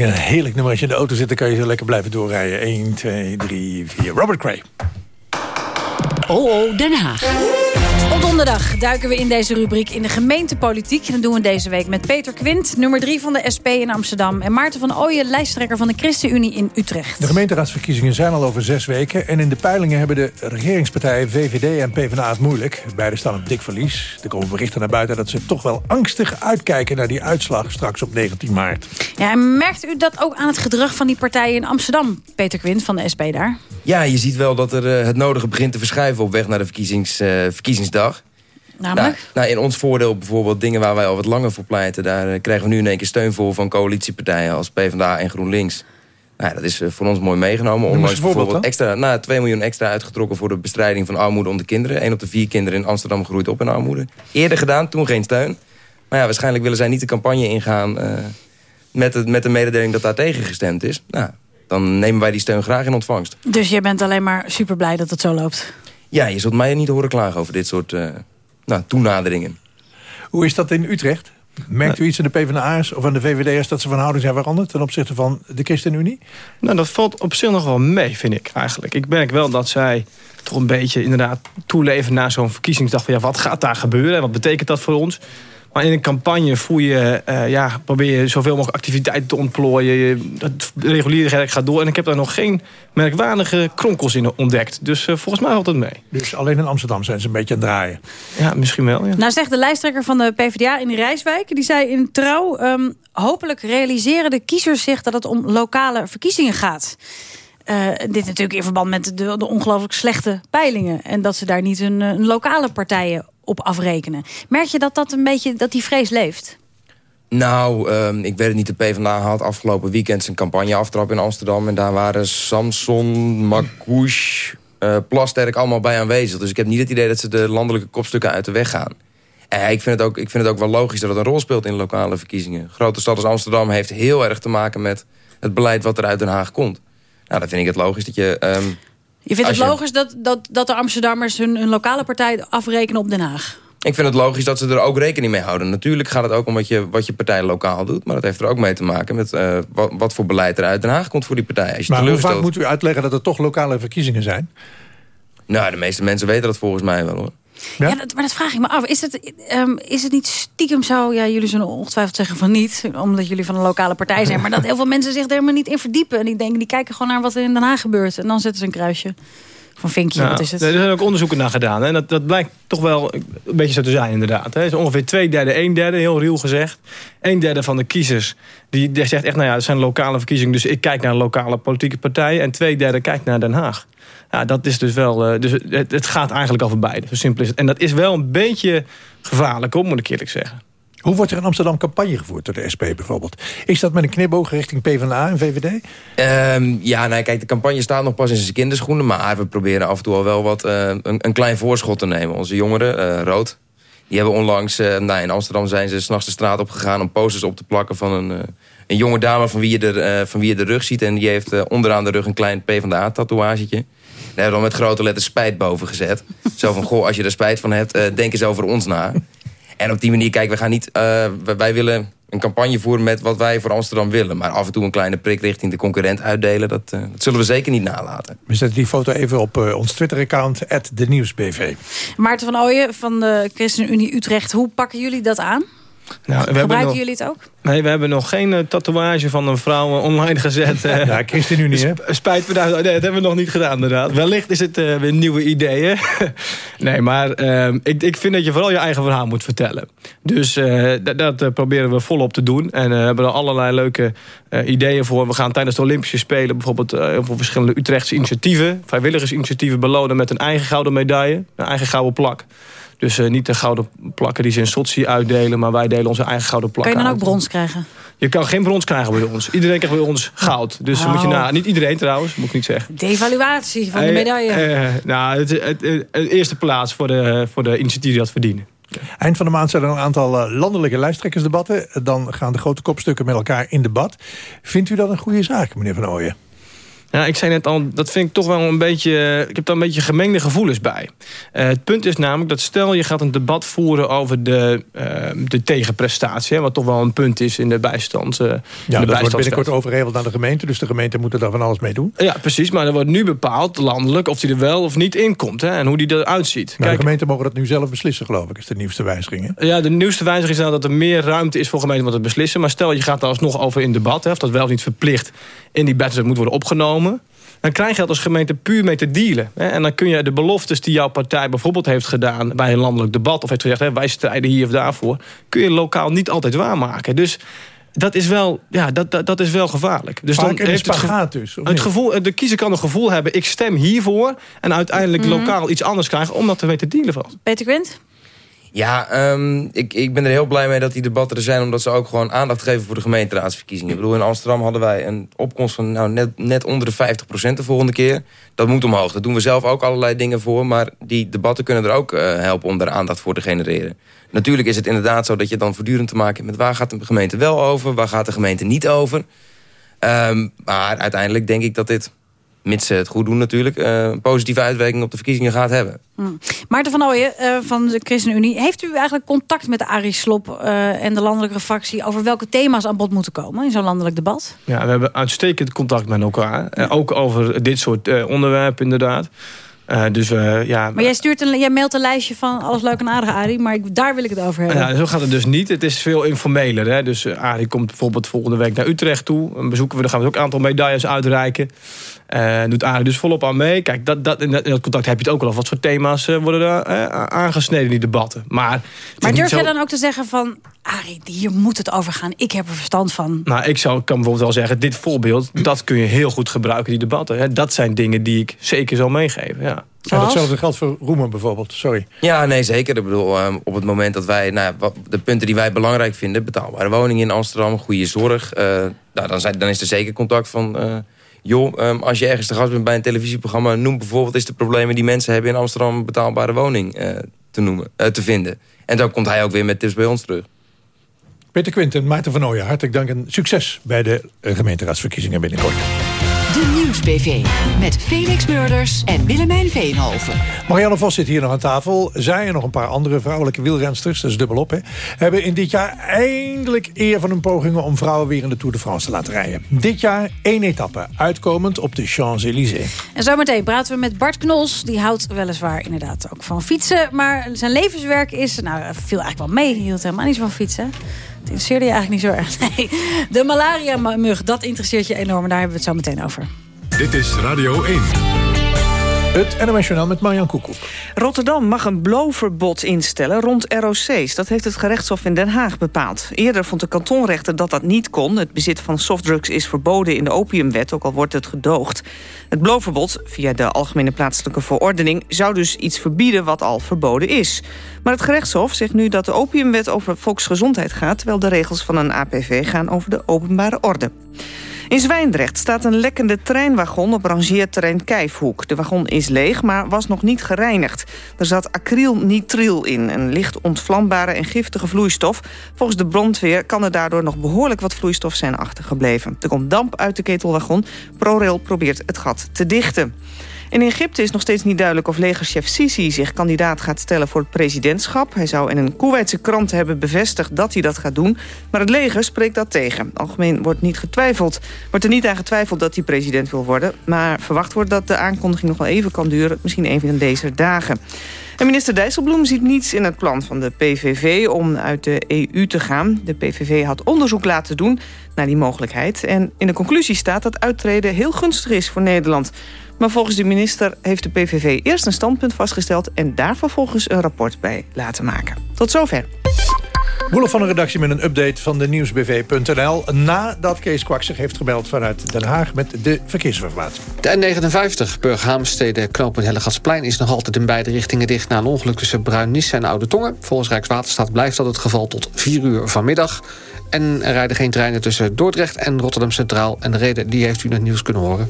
Een heerlijk nummer. Als je in de auto zit, dan kan je zo lekker blijven doorrijden. 1, 2, 3, 4. Robert Cray. Oh, oh Den Haag. Op donderdag duiken we in deze rubriek in de gemeentepolitiek. En dat doen we deze week met Peter Quint, nummer 3 van de SP in Amsterdam... en Maarten van Ooyen, lijsttrekker van de ChristenUnie in Utrecht. De gemeenteraadsverkiezingen zijn al over zes weken... en in de peilingen hebben de regeringspartijen VVD en PvdA het moeilijk. Beide staan op dik verlies. Er komen berichten naar buiten dat ze toch wel angstig uitkijken... naar die uitslag straks op 19 maart. Ja, en merkt u dat ook aan het gedrag van die partijen in Amsterdam, Peter Quint van de SP daar? Ja, je ziet wel dat er eh, het nodige begint te verschuiven op weg naar de verkiezings, uh, verkiezingsdag. Namelijk? Nou, nou, in ons voordeel bijvoorbeeld dingen waar wij al wat langer voor pleiten... daar uh, krijgen we nu in één keer steun voor van coalitiepartijen als PvdA en GroenLinks. Nou, dat is voor ons mooi meegenomen. Onlangs bijvoorbeeld extra, nou, 2 miljoen extra uitgetrokken voor de bestrijding van armoede onder kinderen. Eén op de vier kinderen in Amsterdam groeit op in armoede. Eerder gedaan, toen geen steun. Maar ja, waarschijnlijk willen zij niet de campagne ingaan... met, de, met de mededeling dat daar tegen gestemd is. Nou, dan nemen wij die steun graag in ontvangst. Dus je bent alleen maar super blij dat het zo loopt? Ja, je zult mij niet horen klagen over dit soort uh, nou, toenaderingen. Hoe is dat in Utrecht? Merkt u iets aan de PvdA's of aan de VVD'ers dat ze van houding zijn veranderd... ten opzichte van de ChristenUnie? Nou, dat valt op zich nog wel mee, vind ik eigenlijk. Ik merk wel dat zij toch een beetje inderdaad toeleven... naar zo'n verkiezingsdag van ja, wat gaat daar gebeuren... en wat betekent dat voor ons... Maar in een campagne voel je, uh, ja, probeer je zoveel mogelijk activiteiten te ontplooien. Je, het reguliere werk gaat door. En ik heb daar nog geen merkwaardige kronkels in ontdekt. Dus uh, volgens mij valt het mee. Dus alleen in Amsterdam zijn ze een beetje aan het draaien? Ja, misschien wel. Ja. Nou zegt de lijsttrekker van de PvdA in Rijswijk. Die zei in Trouw, um, hopelijk realiseren de kiezers zich dat het om lokale verkiezingen gaat. Uh, dit natuurlijk in verband met de, de ongelooflijk slechte peilingen. En dat ze daar niet een, een lokale partijen op afrekenen. Merk je dat, dat, een beetje, dat die vrees leeft? Nou, um, ik weet het niet. De PvdA had afgelopen weekend zijn campagne aftrap in Amsterdam. En daar waren Samson, Marcouche, uh, Plasterk allemaal bij aanwezig. Dus ik heb niet het idee dat ze de landelijke kopstukken uit de weg gaan. En ik vind, het ook, ik vind het ook wel logisch dat het een rol speelt in lokale verkiezingen. Grote stad als Amsterdam heeft heel erg te maken met het beleid wat er uit Den Haag komt. Nou, dan vind ik het logisch dat je... Um, je vindt het logisch dat, dat, dat de Amsterdammers hun, hun lokale partij afrekenen op Den Haag? Ik vind het logisch dat ze er ook rekening mee houden. Natuurlijk gaat het ook om wat je, wat je partij lokaal doet. Maar dat heeft er ook mee te maken met uh, wat, wat, voor beleid er uit Den Haag komt voor die partij. Als je maar hoe vaak moet u uitleggen dat er toch lokale verkiezingen zijn? Nou, de meeste mensen weten dat volgens mij wel hoor. Ja, ja dat, maar dat vraag ik me af. Is het, um, is het niet stiekem zo... Ja, jullie zullen ongetwijfeld zeggen van niet... omdat jullie van een lokale partij zijn... maar dat heel veel mensen zich er helemaal niet in verdiepen. En die denken, die kijken gewoon naar wat er in Den Haag gebeurt. En dan zetten ze een kruisje. Van vinkje, nou, wat is het? Er zijn ook onderzoeken naar gedaan. En dat, dat blijkt toch wel een beetje zo te zijn, inderdaad. Het is ongeveer twee derde, een derde, heel ruw gezegd. Een derde van de kiezers die, die zegt echt... nou ja, het zijn lokale verkiezingen, dus ik kijk naar lokale politieke partijen. En twee derde kijkt naar Den Haag. Ja, dat is dus wel... Uh, dus het, het, gaat eigenlijk over beide. Zo simpel is het. En dat is wel een beetje gevaarlijk, hoor, moet ik eerlijk zeggen. Hoe wordt er in Amsterdam campagne gevoerd door de SP bijvoorbeeld? Is dat met een knipoog richting PvdA en VVD? Um, ja, nou, kijk, de campagne staat nog pas in zijn kinderschoenen... maar we proberen af en toe al wel wat, uh, een, een, klein voorschot te nemen. Onze jongeren, uh, Rood, die hebben onlangs... Uh, nou, in Amsterdam zijn ze s'nachts de straat opgegaan... om posters op te plakken van een, een jonge dame van wie, je de, van wie je de rug ziet... en die heeft onderaan de rug een klein PvdA-tatoeagetje. Daar hebben we dan met grote letters spijt boven gezet. Zo van, goh, als je er spijt van hebt, denk eens over ons na... En op die manier, kijk, we gaan niet, uh, wij willen een campagne voeren met wat wij voor Amsterdam willen. Maar af en toe een kleine prik richting de concurrent uitdelen... dat, uh, dat zullen we zeker niet nalaten. We zetten die foto even op uh, ons Twitter-account, @denieuwsbv. Maarten van Ooyen van de ChristenUnie Utrecht. Hoe pakken jullie dat aan? Nou, we Gebruiken nog, jullie het ook? Nee, we hebben nog geen uh, tatoeage van een vrouw uh, online gezet. Uh, ja, ChristenUnie, hè? Spijt me, daar, nee, dat hebben we nog niet gedaan, inderdaad. Wellicht is het weer nieuwe ideeën. [LAUGHS] nee, maar ehm, ik, ik vind dat je vooral je eigen verhaal moet vertellen. Dus dat proberen we volop te doen. En we hebben er allerlei leuke ideeën voor. We gaan tijdens de Olympische Spelen bijvoorbeeld heel veel verschillende Utrechtse initiatieven, vrijwilligersinitiatieven belonen met een eigen gouden medaille, een eigen gouden plak. Dus uh, niet de gouden plakken die ze in Sochi uitdelen... maar wij delen onze eigen gouden plakken Kan je dan uit. ook brons krijgen? Je kan geen brons krijgen bij ons. Iedereen krijgt bij ons goud. Dus Oh. moet je na, niet iedereen trouwens, moet ik niet zeggen. Devaluatie van de Eh, medaille. eh, nou, het, het, het- het eerste plaats voor de, voor de initiatieven die dat verdienen. Eind van de maand zijn er een aantal eh, landelijke lijsttrekkersdebatten. Dan gaan de grote kopstukken met elkaar in debat. Vindt u dat een goede zaak, meneer Van Ooyen? Ja, ik zei net al, dat vind ik toch wel een beetje... Ik heb daar een beetje gemengde gevoelens bij. Uh, het punt is namelijk dat stel je gaat een debat voeren... over de, uh, de tegenprestatie, hè, wat toch wel een punt is in de bijstand. Uh, ja, de dat wordt binnenkort overgeheveld aan de gemeente... dus de gemeente moet er daar van alles mee doen. Ja, precies, maar er wordt nu bepaald landelijk... of die er wel of niet in komt hè, en hoe die eruit ziet. Nou, Kijk, de gemeenten mogen dat nu zelf beslissen, geloof ik, is de nieuwste wijziging. Ja, de nieuwste wijziging is nou dat er meer ruimte is voor gemeenten om te beslissen. Maar stel je gaat daar alsnog over in debat... Hè, of dat wel of niet verplicht in die budget moet worden opgenomen dan krijg je dat als gemeente puur mee te dealen. En dan kun je de beloftes die jouw partij bijvoorbeeld heeft gedaan... bij een landelijk debat of heeft gezegd... wij strijden hier of daarvoor... kun je lokaal niet altijd waarmaken. Dus dat is wel, ja, dat, dat, dat is wel gevaarlijk. Dus dan heeft het, gevo dus, het gevoel, de kiezer kan een gevoel hebben... ik stem hiervoor en uiteindelijk mhm. lokaal iets anders krijgen... omdat we weten dealen van. Peter Quint? Ja, um, ik, ik ben er heel blij mee dat die debatten er zijn... omdat ze ook gewoon aandacht geven voor de gemeenteraadsverkiezingen. Ik bedoel, in Amsterdam hadden wij een opkomst van nou, net, net onder de 50% de volgende keer. Dat moet omhoog. Daar doen we zelf ook allerlei dingen voor. Maar die debatten kunnen er ook uh, helpen om daar aandacht voor te genereren. Natuurlijk is het inderdaad zo dat je dan voortdurend te maken hebt... met waar gaat de gemeente wel over, waar gaat de gemeente niet over. Um, maar uiteindelijk denk ik dat dit mits ze het goed doen natuurlijk... Uh, een positieve uitwerking op de verkiezingen gaat hebben. Hmm. Maarten van Ooyen uh, van de ChristenUnie... heeft u eigenlijk contact met de Arie Slob uh, en de landelijke fractie... over welke thema's aan bod moeten komen in zo'n landelijk debat? Ja, we hebben uitstekend contact met elkaar. ook over dit soort onderwerpen inderdaad. Uh, dus, uh, ja, maar jij, stuurt een, jij mailt een lijstje van alles leuk en aardig, Arie. Maar ik, daar wil ik het over hebben. Ja, zo gaat het dus niet. Het is veel informeler. Hè? Dus uh, Arie komt bijvoorbeeld volgende week naar Utrecht toe. Dan bezoeken we, dan gaan we ook een aantal medailles uitreiken. Uh, doet Arie dus volop aan mee. Kijk, dat, dat, in, dat, contact heb je het ook al. Of wat voor thema's uh, worden er uh, aangesneden in die debatten. Maar, maar durf zo... je dan ook te zeggen van... Arie, hier moet het over gaan. Ik heb er verstand van. Nou, ik zou, kan bijvoorbeeld wel zeggen... dit voorbeeld, dat kun je heel goed gebruiken, die debatten. Hè. Dat zijn dingen die ik zeker zal meegeven, ja. Ja, datzelfde geldt voor Roemen bijvoorbeeld, sorry. Ja, nee, zeker. Ik bedoel, um, op het moment dat wij... Nou, wat, de punten die wij belangrijk vinden... betaalbare woningen in Amsterdam, goede zorg... nou, dan, zijn, dan is er zeker contact van joh, um, als je ergens te gast bent bij een televisieprogramma... noem bijvoorbeeld eens de problemen die mensen hebben in Amsterdam... betaalbare woning uh, te, noemen, uh, te vinden. En dan komt hij ook weer met tips bij ons terug. Peter Quinten, Maarten van Ooyen, hartelijk dank en succes... bij de uh, gemeenteraadsverkiezingen binnenkort. Nieuwsbv met Felix Murders en Willemijn Veenhoven. Marianne Vos zit hier nog aan tafel. Zij en nog een paar andere vrouwelijke wielrensters, dat is dubbelop, hè, hebben in dit jaar eindelijk eer van hun pogingen om vrouwen weer in de Tour de France te laten rijden. Dit jaar één etappe, uitkomend op de Champs-Élysées. En zometeen praten we met Bart Knols. Die houdt weliswaar inderdaad ook van fietsen. Maar zijn levenswerk is, nou, viel eigenlijk wel mee. Hij hield helemaal niet van fietsen. Het interesseerde je eigenlijk niet zo erg. [LAUGHS] Nee. De malaria-mug, dat interesseert je enorm. Daar hebben we het zo meteen over. Dit is Radio 1. Het NOS Journaal met Marjan Koekoek. Rotterdam mag een blowverbod instellen rond ROC's. Dat heeft het gerechtshof in Den Haag bepaald. Eerder vond de kantonrechter dat dat niet kon. Het bezit van softdrugs is verboden in de opiumwet, ook al wordt het gedoogd. Het blowverbod, via de Algemene Plaatselijke Verordening... zou dus iets verbieden wat al verboden is. Maar het gerechtshof zegt nu dat de opiumwet over volksgezondheid gaat... terwijl de regels van een APV gaan over de openbare orde. In Zwijndrecht staat een lekkende treinwagon op rangeerterrein Kijfhoek. De wagon is leeg, maar was nog niet gereinigd. Er zat acrylnitriel in, een licht ontvlambare en giftige vloeistof. Volgens de brandweer kan er daardoor nog behoorlijk wat vloeistof zijn achtergebleven. Er komt damp uit de ketelwagon. ProRail probeert het gat te dichten. In Egypte is nog steeds niet duidelijk of legerchef Sisi zich kandidaat gaat stellen voor het presidentschap. Hij zou in een Koeweitse krant hebben bevestigd dat hij dat gaat doen. Maar het leger spreekt dat tegen. Algemeen wordt niet getwijfeld. Wordt er niet aan getwijfeld dat hij president wil worden. Maar verwacht wordt dat de aankondiging nog wel even kan duren. Misschien even in deze dagen. En minister Dijsselbloem ziet niets in het plan van de PVV om uit de EU te gaan. De PVV had onderzoek laten doen naar die mogelijkheid. En in de conclusie staat dat uittreden heel gunstig is voor Nederland. Maar volgens de minister heeft de PVV eerst een standpunt vastgesteld... en daar vervolgens een rapport bij laten maken. Tot zover. Roelof van de redactie met een update van de nieuwsbv.nl... nadat Kees Kwak zich heeft gebeld vanuit Den Haag met de verkeersinformatie. De N59, Burghaamstede, knooppunt Hellegatsplein... is nog altijd in beide richtingen dicht na een ongeluk tussen Bruin-Nisse en Oude Tongen. Volgens Rijkswaterstaat blijft dat het geval tot 4 uur vanmiddag. En er rijden geen treinen tussen Dordrecht en Rotterdam Centraal. En de reden die heeft u in het nieuws kunnen horen.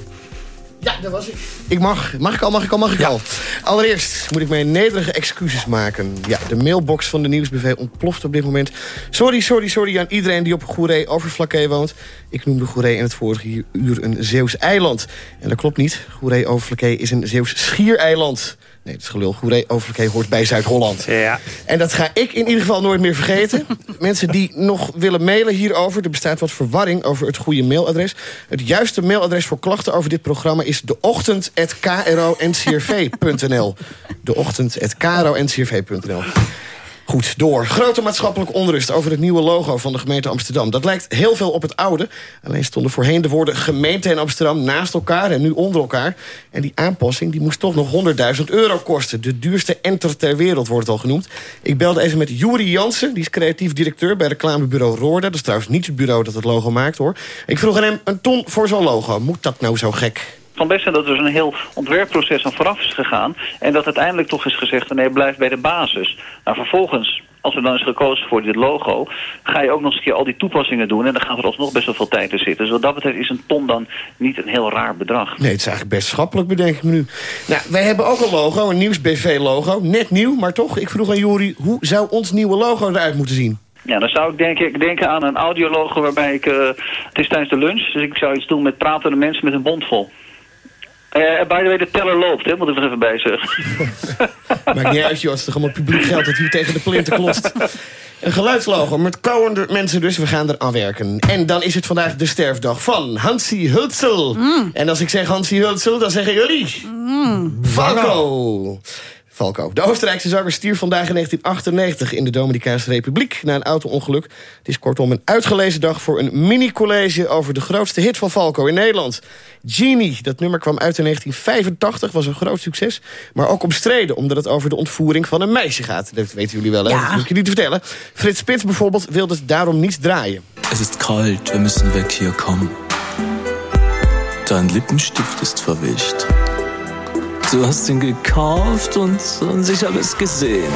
Ja, dat was ik. Ik mag. Mag ik al, mag ik al, mag ik al. Allereerst moet ik mijn nederige excuses maken. Ja, de mailbox van de Nieuwsbv ontploft op dit moment. Sorry, sorry, sorry aan iedereen die op Goeree Overflakkee woont. Ik noemde Goeree in het vorige uur een Zeeuws eiland. En dat klopt niet. Goeree Overflakkee is een Zeeuws schiereiland. Nee, dat is gelul. Goeree Overflakkee hoort bij Zuid-Holland. Ja. En dat ga ik in ieder geval nooit meer vergeten. [LAUGHS] Mensen die nog willen mailen hierover... er bestaat wat verwarring over het goede mailadres. Het juiste mailadres voor klachten over dit programma... is deochtend.kroncrv.nl [LAUGHS] deochtend.kroncrv.nl Goed, door. Grote maatschappelijke onrust over het nieuwe logo van de gemeente Amsterdam. Dat lijkt heel veel op het oude. Alleen stonden voorheen de woorden gemeente en Amsterdam naast elkaar en nu onder elkaar. En die aanpassing die moest toch nog 100.000 euro kosten. De duurste enter ter wereld wordt het al genoemd. Ik belde even met Juri Jansen, die is creatief directeur bij reclamebureau Roorda. Dat is trouwens niet het bureau dat het logo maakt hoor. Ik vroeg aan hem een ton voor zo'n logo. Moet dat nou zo gek? Het kan best zijn dat er dus een heel ontwerpproces aan vooraf is gegaan... en dat uiteindelijk toch is gezegd, nee, blijf bij de basis. Nou, vervolgens, als er dan is gekozen voor dit logo... ga je ook nog eens een keer al die toepassingen doen... en dan gaat er alsnog best wel veel tijd in zitten. Dus wat dat betreft is een ton dan niet een heel raar bedrag. Nee, het is eigenlijk best schappelijk, bedenk ik me nu. Nou, wij hebben ook een logo, een nieuws-BV-logo. Net nieuw, maar toch. Ik vroeg aan Juri, hoe zou ons nieuwe logo eruit moeten zien? Ja, dan zou ik denken, denken aan een audiologo waarbij ik... eh, het is tijdens de lunch, dus ik zou iets doen met pratende mensen met een bond vol. Eh by the way, de teller loopt, hè, moet ik er even bij zeggen. [LAUGHS] Maakt niet uit, joh, als het allemaal publiek geld dat hier tegen de plinten klost. [LAUGHS] Een geluidslogo met kauwende mensen dus. We gaan er aan werken. En dan is het vandaag de sterfdag van Hansi Hulsel. En als ik zeg Hansi Hulsel, dan zeggen jullie... Falco. Falco. De Oostenrijkse zanger stierf vandaag in 1998 in de Dominicaanse Republiek na een auto-ongeluk. Het is kortom een uitgelezen dag voor een mini-college over de grootste hit van Falco in Nederland. Genie, dat nummer kwam uit in 1985, was een groot succes. Maar ook omstreden, omdat het over de ontvoering van een meisje gaat. Dat weten jullie wel, hè? Dat hoef ik je niet te vertellen. Frits Spits bijvoorbeeld wilde het daarom niet draaien. Es ist kalt, wir müssen weg hier kommen. Dein Lippenstift ist verwischt. Du hast ihn gekauft und, und ich habe es gesehen.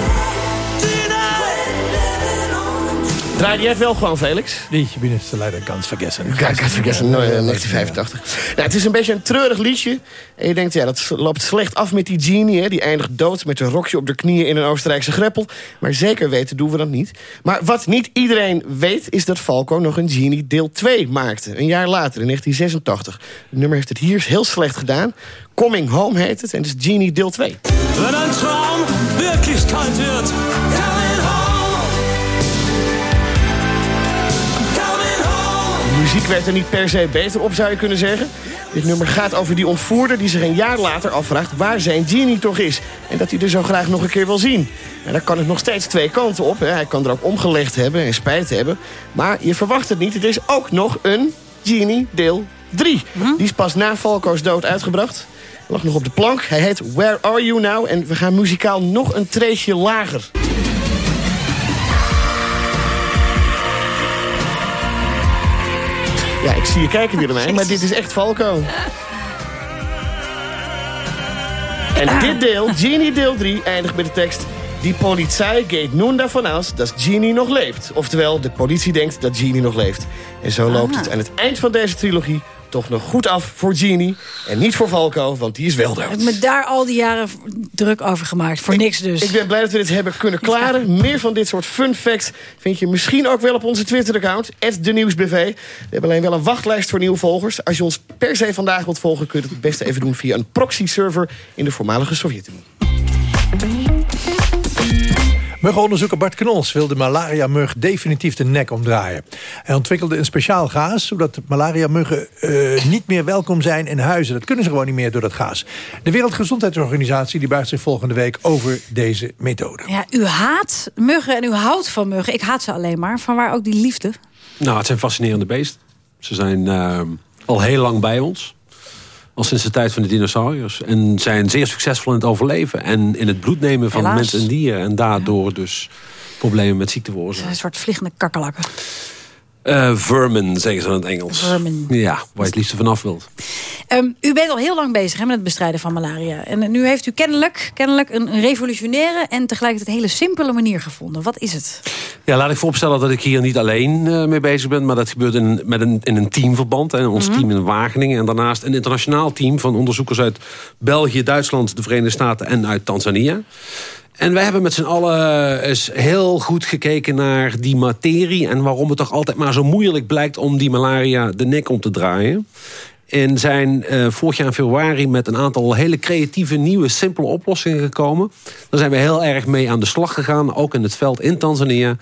Draaide jij het wel gewoon, Felix? Die binnenste leider ganz vergessen. Kijk, ganz vergessen, no, eh, 1985. Nou, het is een beetje een treurig liedje. En je denkt, ja, dat loopt slecht af met die genie. Hè? Die eindigt dood met een rokje op de knieën in een Oostenrijkse greppel. Maar zeker weten doen we dat niet. Maar wat niet iedereen weet, is dat Falco nog een Genie deel 2 maakte. Een jaar later, in 1986. Het nummer heeft het hier heel slecht gedaan. Coming Home heet het, en het is Genie deel 2. Wenn ein Traum Wirklichkeit wird. De muziek werd er niet per se beter op, zou je kunnen zeggen. Dit nummer gaat over die ontvoerder die zich een jaar later afvraagt... waar zijn genie toch is. En dat hij er zo graag nog een keer wil zien. En daar kan het nog steeds twee kanten op. Hè. Hij kan er ook omgelegd hebben en spijt hebben. Maar je verwacht het niet. Het is ook nog een genie deel 3. Die is pas na Falco's dood uitgebracht. Lag nog op de plank. Hij heet Where Are You Now? En we gaan muzikaal nog een treetje lager. Ja, ik zie je kijken, Willemijn, maar dit is echt Falco. En dit deel, Genie deel 3, eindigt met de tekst... Die politie gaat nun davon aus dat Genie nog leeft. Oftewel, de politie denkt dat Genie nog leeft. En zo loopt Ah. het aan het eind van deze trilogie toch nog goed af voor Genie. En niet voor Falco, want die is wel dood. Heb ik me daar al die jaren druk over gemaakt. Voor niks dus. Ik ben blij dat we dit hebben kunnen klaren. Meer van dit soort fun facts vind je misschien ook wel op onze Twitter-account. @denieuwsbv. We hebben alleen wel een wachtlijst voor nieuwe volgers. Als je ons per se vandaag wilt volgen... kun je het het beste even doen via een proxy-server... in de voormalige Sovjet-Unie. Muggenonderzoeker Bart Knols wil de malaria-mug definitief de nek omdraaien. Hij ontwikkelde een speciaal gaas, zodat malaria-muggen eh, niet meer welkom zijn in huizen. Dat kunnen ze gewoon niet meer door dat gaas. De Wereldgezondheidsorganisatie die buigt zich volgende week over deze methode. Ja, u haat muggen en u houdt van muggen. Ik haat ze alleen maar. Van waar ook die liefde? Nou, het zijn fascinerende beesten. Ze zijn eh, al heel lang bij ons. Al sinds de tijd van de dinosauriërs. En zijn zeer succesvol in het overleven. En in het bloed nemen van Helaas. mensen en dieren. En daardoor dus problemen met ziekte veroorzaken. Een soort vliegende kakkerlakken. Eh vermin, zeggen ze in het Engels. Vermin. Ja, waar je het liefst vanaf wilt. Ehm, u bent al heel lang bezig hè, met het bestrijden van malaria. En eh, nu heeft u kennelijk, kennelijk een, een revolutionaire... en tegelijkertijd hele simpele manier gevonden. Wat is het? Ja, laat ik vooropstellen dat ik hier niet alleen uh, mee bezig ben... maar dat gebeurt in, met een, in een teamverband. Hè, ons team in Wageningen. En daarnaast een internationaal team van onderzoekers uit België, Duitsland... de Verenigde Staten en uit Tanzania. En wij hebben met z'n allen eens heel goed gekeken naar die materie... en waarom het toch altijd maar zo moeilijk blijkt om die malaria de nek om te draaien. En zijn uh, vorig jaar in februari met een aantal hele creatieve, nieuwe, simpele oplossingen gekomen. Daar zijn we heel erg mee aan de slag gegaan, ook in het veld in Tanzania.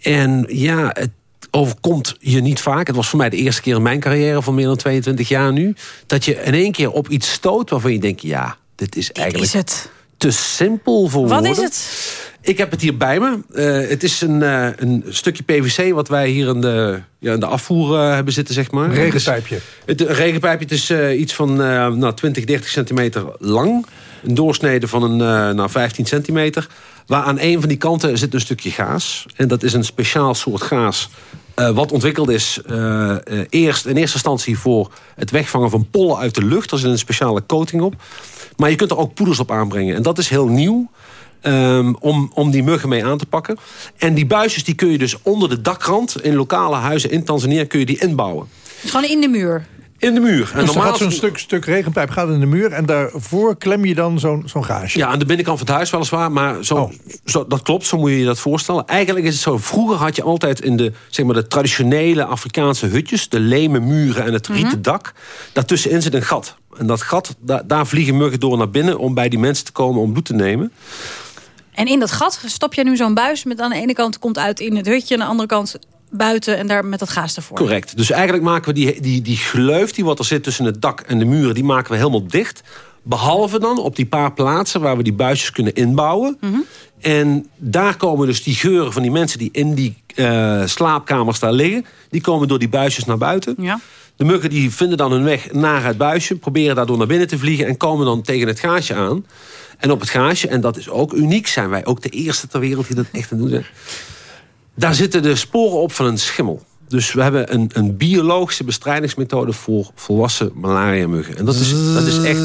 En ja, het overkomt je niet vaak. Het was voor mij de eerste keer in mijn carrière van meer dan 22 jaar nu... dat je in één keer op iets stoot waarvan je denkt... ja, dit is eigenlijk... is het? Te simpel voor Wat woorden. is het? Ik heb het hier bij me. Uh, het is een, uh, een stukje PVC wat wij hier in de, ja, in de afvoer uh, hebben zitten, zeg maar. Een regenpijpje. Het, het regenpijpje het is iets van nou, 20, 30 centimeter lang. Een doorsnede van een nou, 15 centimeter. Waar aan een van die kanten zit een stukje gaas. En dat is een speciaal soort gaas wat ontwikkeld is eerst in eerste instantie voor het wegvangen van pollen uit de lucht. Er zit een speciale coating op. Maar je kunt er ook poeders op aanbrengen. En dat is heel nieuw. Um, om, om die muggen mee aan te pakken. En die buisjes die kun je dus onder de dakrand... in lokale huizen in Tanzania kun je die inbouwen. Gewoon in de muur? In de muur. En dus normaal gaat zo'n stuk, stuk regenpijp gaat in de muur... en daarvoor klem je dan zo'n zo'n gaasje? Ja, aan de binnenkant van het huis weliswaar. Maar zo, oh. zo, dat klopt, zo moet je je dat voorstellen. Eigenlijk is het zo, vroeger had je altijd in de, zeg maar, de traditionele Afrikaanse hutjes... de lemen muren en het rieten Mhm. dak... daartussenin zit een gat. En dat gat, da daar vliegen muggen door naar binnen... om bij die mensen te komen om bloed te nemen. En in dat gat stop je nu zo'n buis... met aan de ene kant komt uit in het hutje... en aan de andere kant buiten en daar met dat gaas ervoor. Correct. Dus eigenlijk maken we die, die, die gleuf die wat er zit tussen het dak en de muren... die maken we helemaal dicht. Behalve dan op die paar plaatsen waar we die buisjes kunnen inbouwen. Mhm. En daar komen dus die geuren van die mensen die in die uh, slaapkamers daar liggen... die komen door die buisjes naar buiten. Ja. De muggen die vinden dan hun weg naar het buisje... proberen daardoor naar binnen te vliegen... en komen dan tegen het gaasje aan. En op het gaasje, en dat is ook uniek... zijn wij ook de eerste ter wereld die dat echt aan doen zijn. Daar zitten de sporen op van een schimmel. Dus we hebben een, een biologische bestrijdingsmethode voor volwassen malaria-muggen. En dat is, dat is echt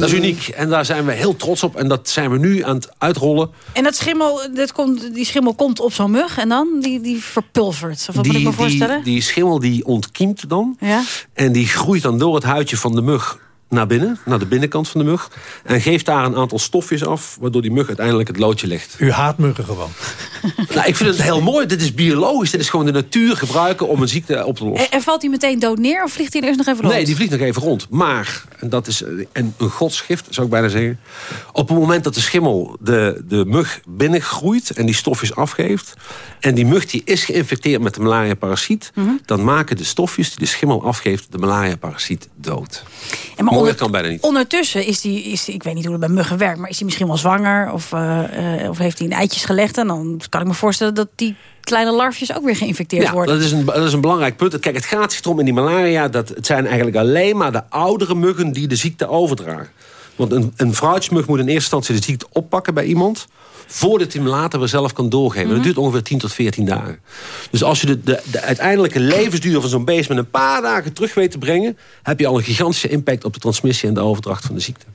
dat is uniek. En daar zijn we heel trots op. En dat zijn we nu aan het uitrollen. En dat schimmel, dit komt, die schimmel komt op zo'n mug en dan? Die, die verpulvert. Of wat moet ik me voorstellen? Die, die schimmel die ontkiemt dan. Ja? En die groeit dan door het huidje van de mug naar binnen, naar de binnenkant van de mug. En geeft daar een aantal stofjes af, waardoor die mug uiteindelijk het loodje legt. U haat muggen gewoon. [LAUGHS] nou, ik vind het heel mooi. Dit is biologisch. Dit is gewoon de natuur gebruiken om een ziekte op te lossen. En, en valt hij meteen dood neer of vliegt hij eerst nog even rond? Nee, die vliegt nog even rond. Maar, en dat is een, een godsgift, zou ik bijna zeggen. Op het moment dat de schimmel de, de mug binnengroeit en die stofjes afgeeft... en die mug die is geïnfecteerd met de malaria-parasiet... Mhm. dan maken de stofjes die de schimmel afgeeft de malaria-parasiet dood. En maar onder- kan bijna niet. Ondertussen is die, is die, ik weet niet hoe het bij muggen werkt... maar is hij misschien wel zwanger of, eh, eh, of heeft hij een eitjes gelegd... en dan kan ik me voorstellen dat die kleine larfjes ook weer geïnfecteerd Ja, worden. dat is, een, dat is een belangrijk punt. Kijk, het gaat zich erom in die malaria... dat het zijn eigenlijk alleen maar de oudere muggen die de ziekte overdragen. Want een, een vrouwtjesmug moet in eerste instantie de ziekte oppakken bij iemand... voordat hij hem later weer zelf kan doorgeven. Dat duurt ongeveer 10 tot 14 dagen. Dus als je de, de, de uiteindelijke levensduur van zo'n beest... met een paar dagen terug weet te brengen... heb je al een gigantische impact op de transmissie en de overdracht van de ziekte.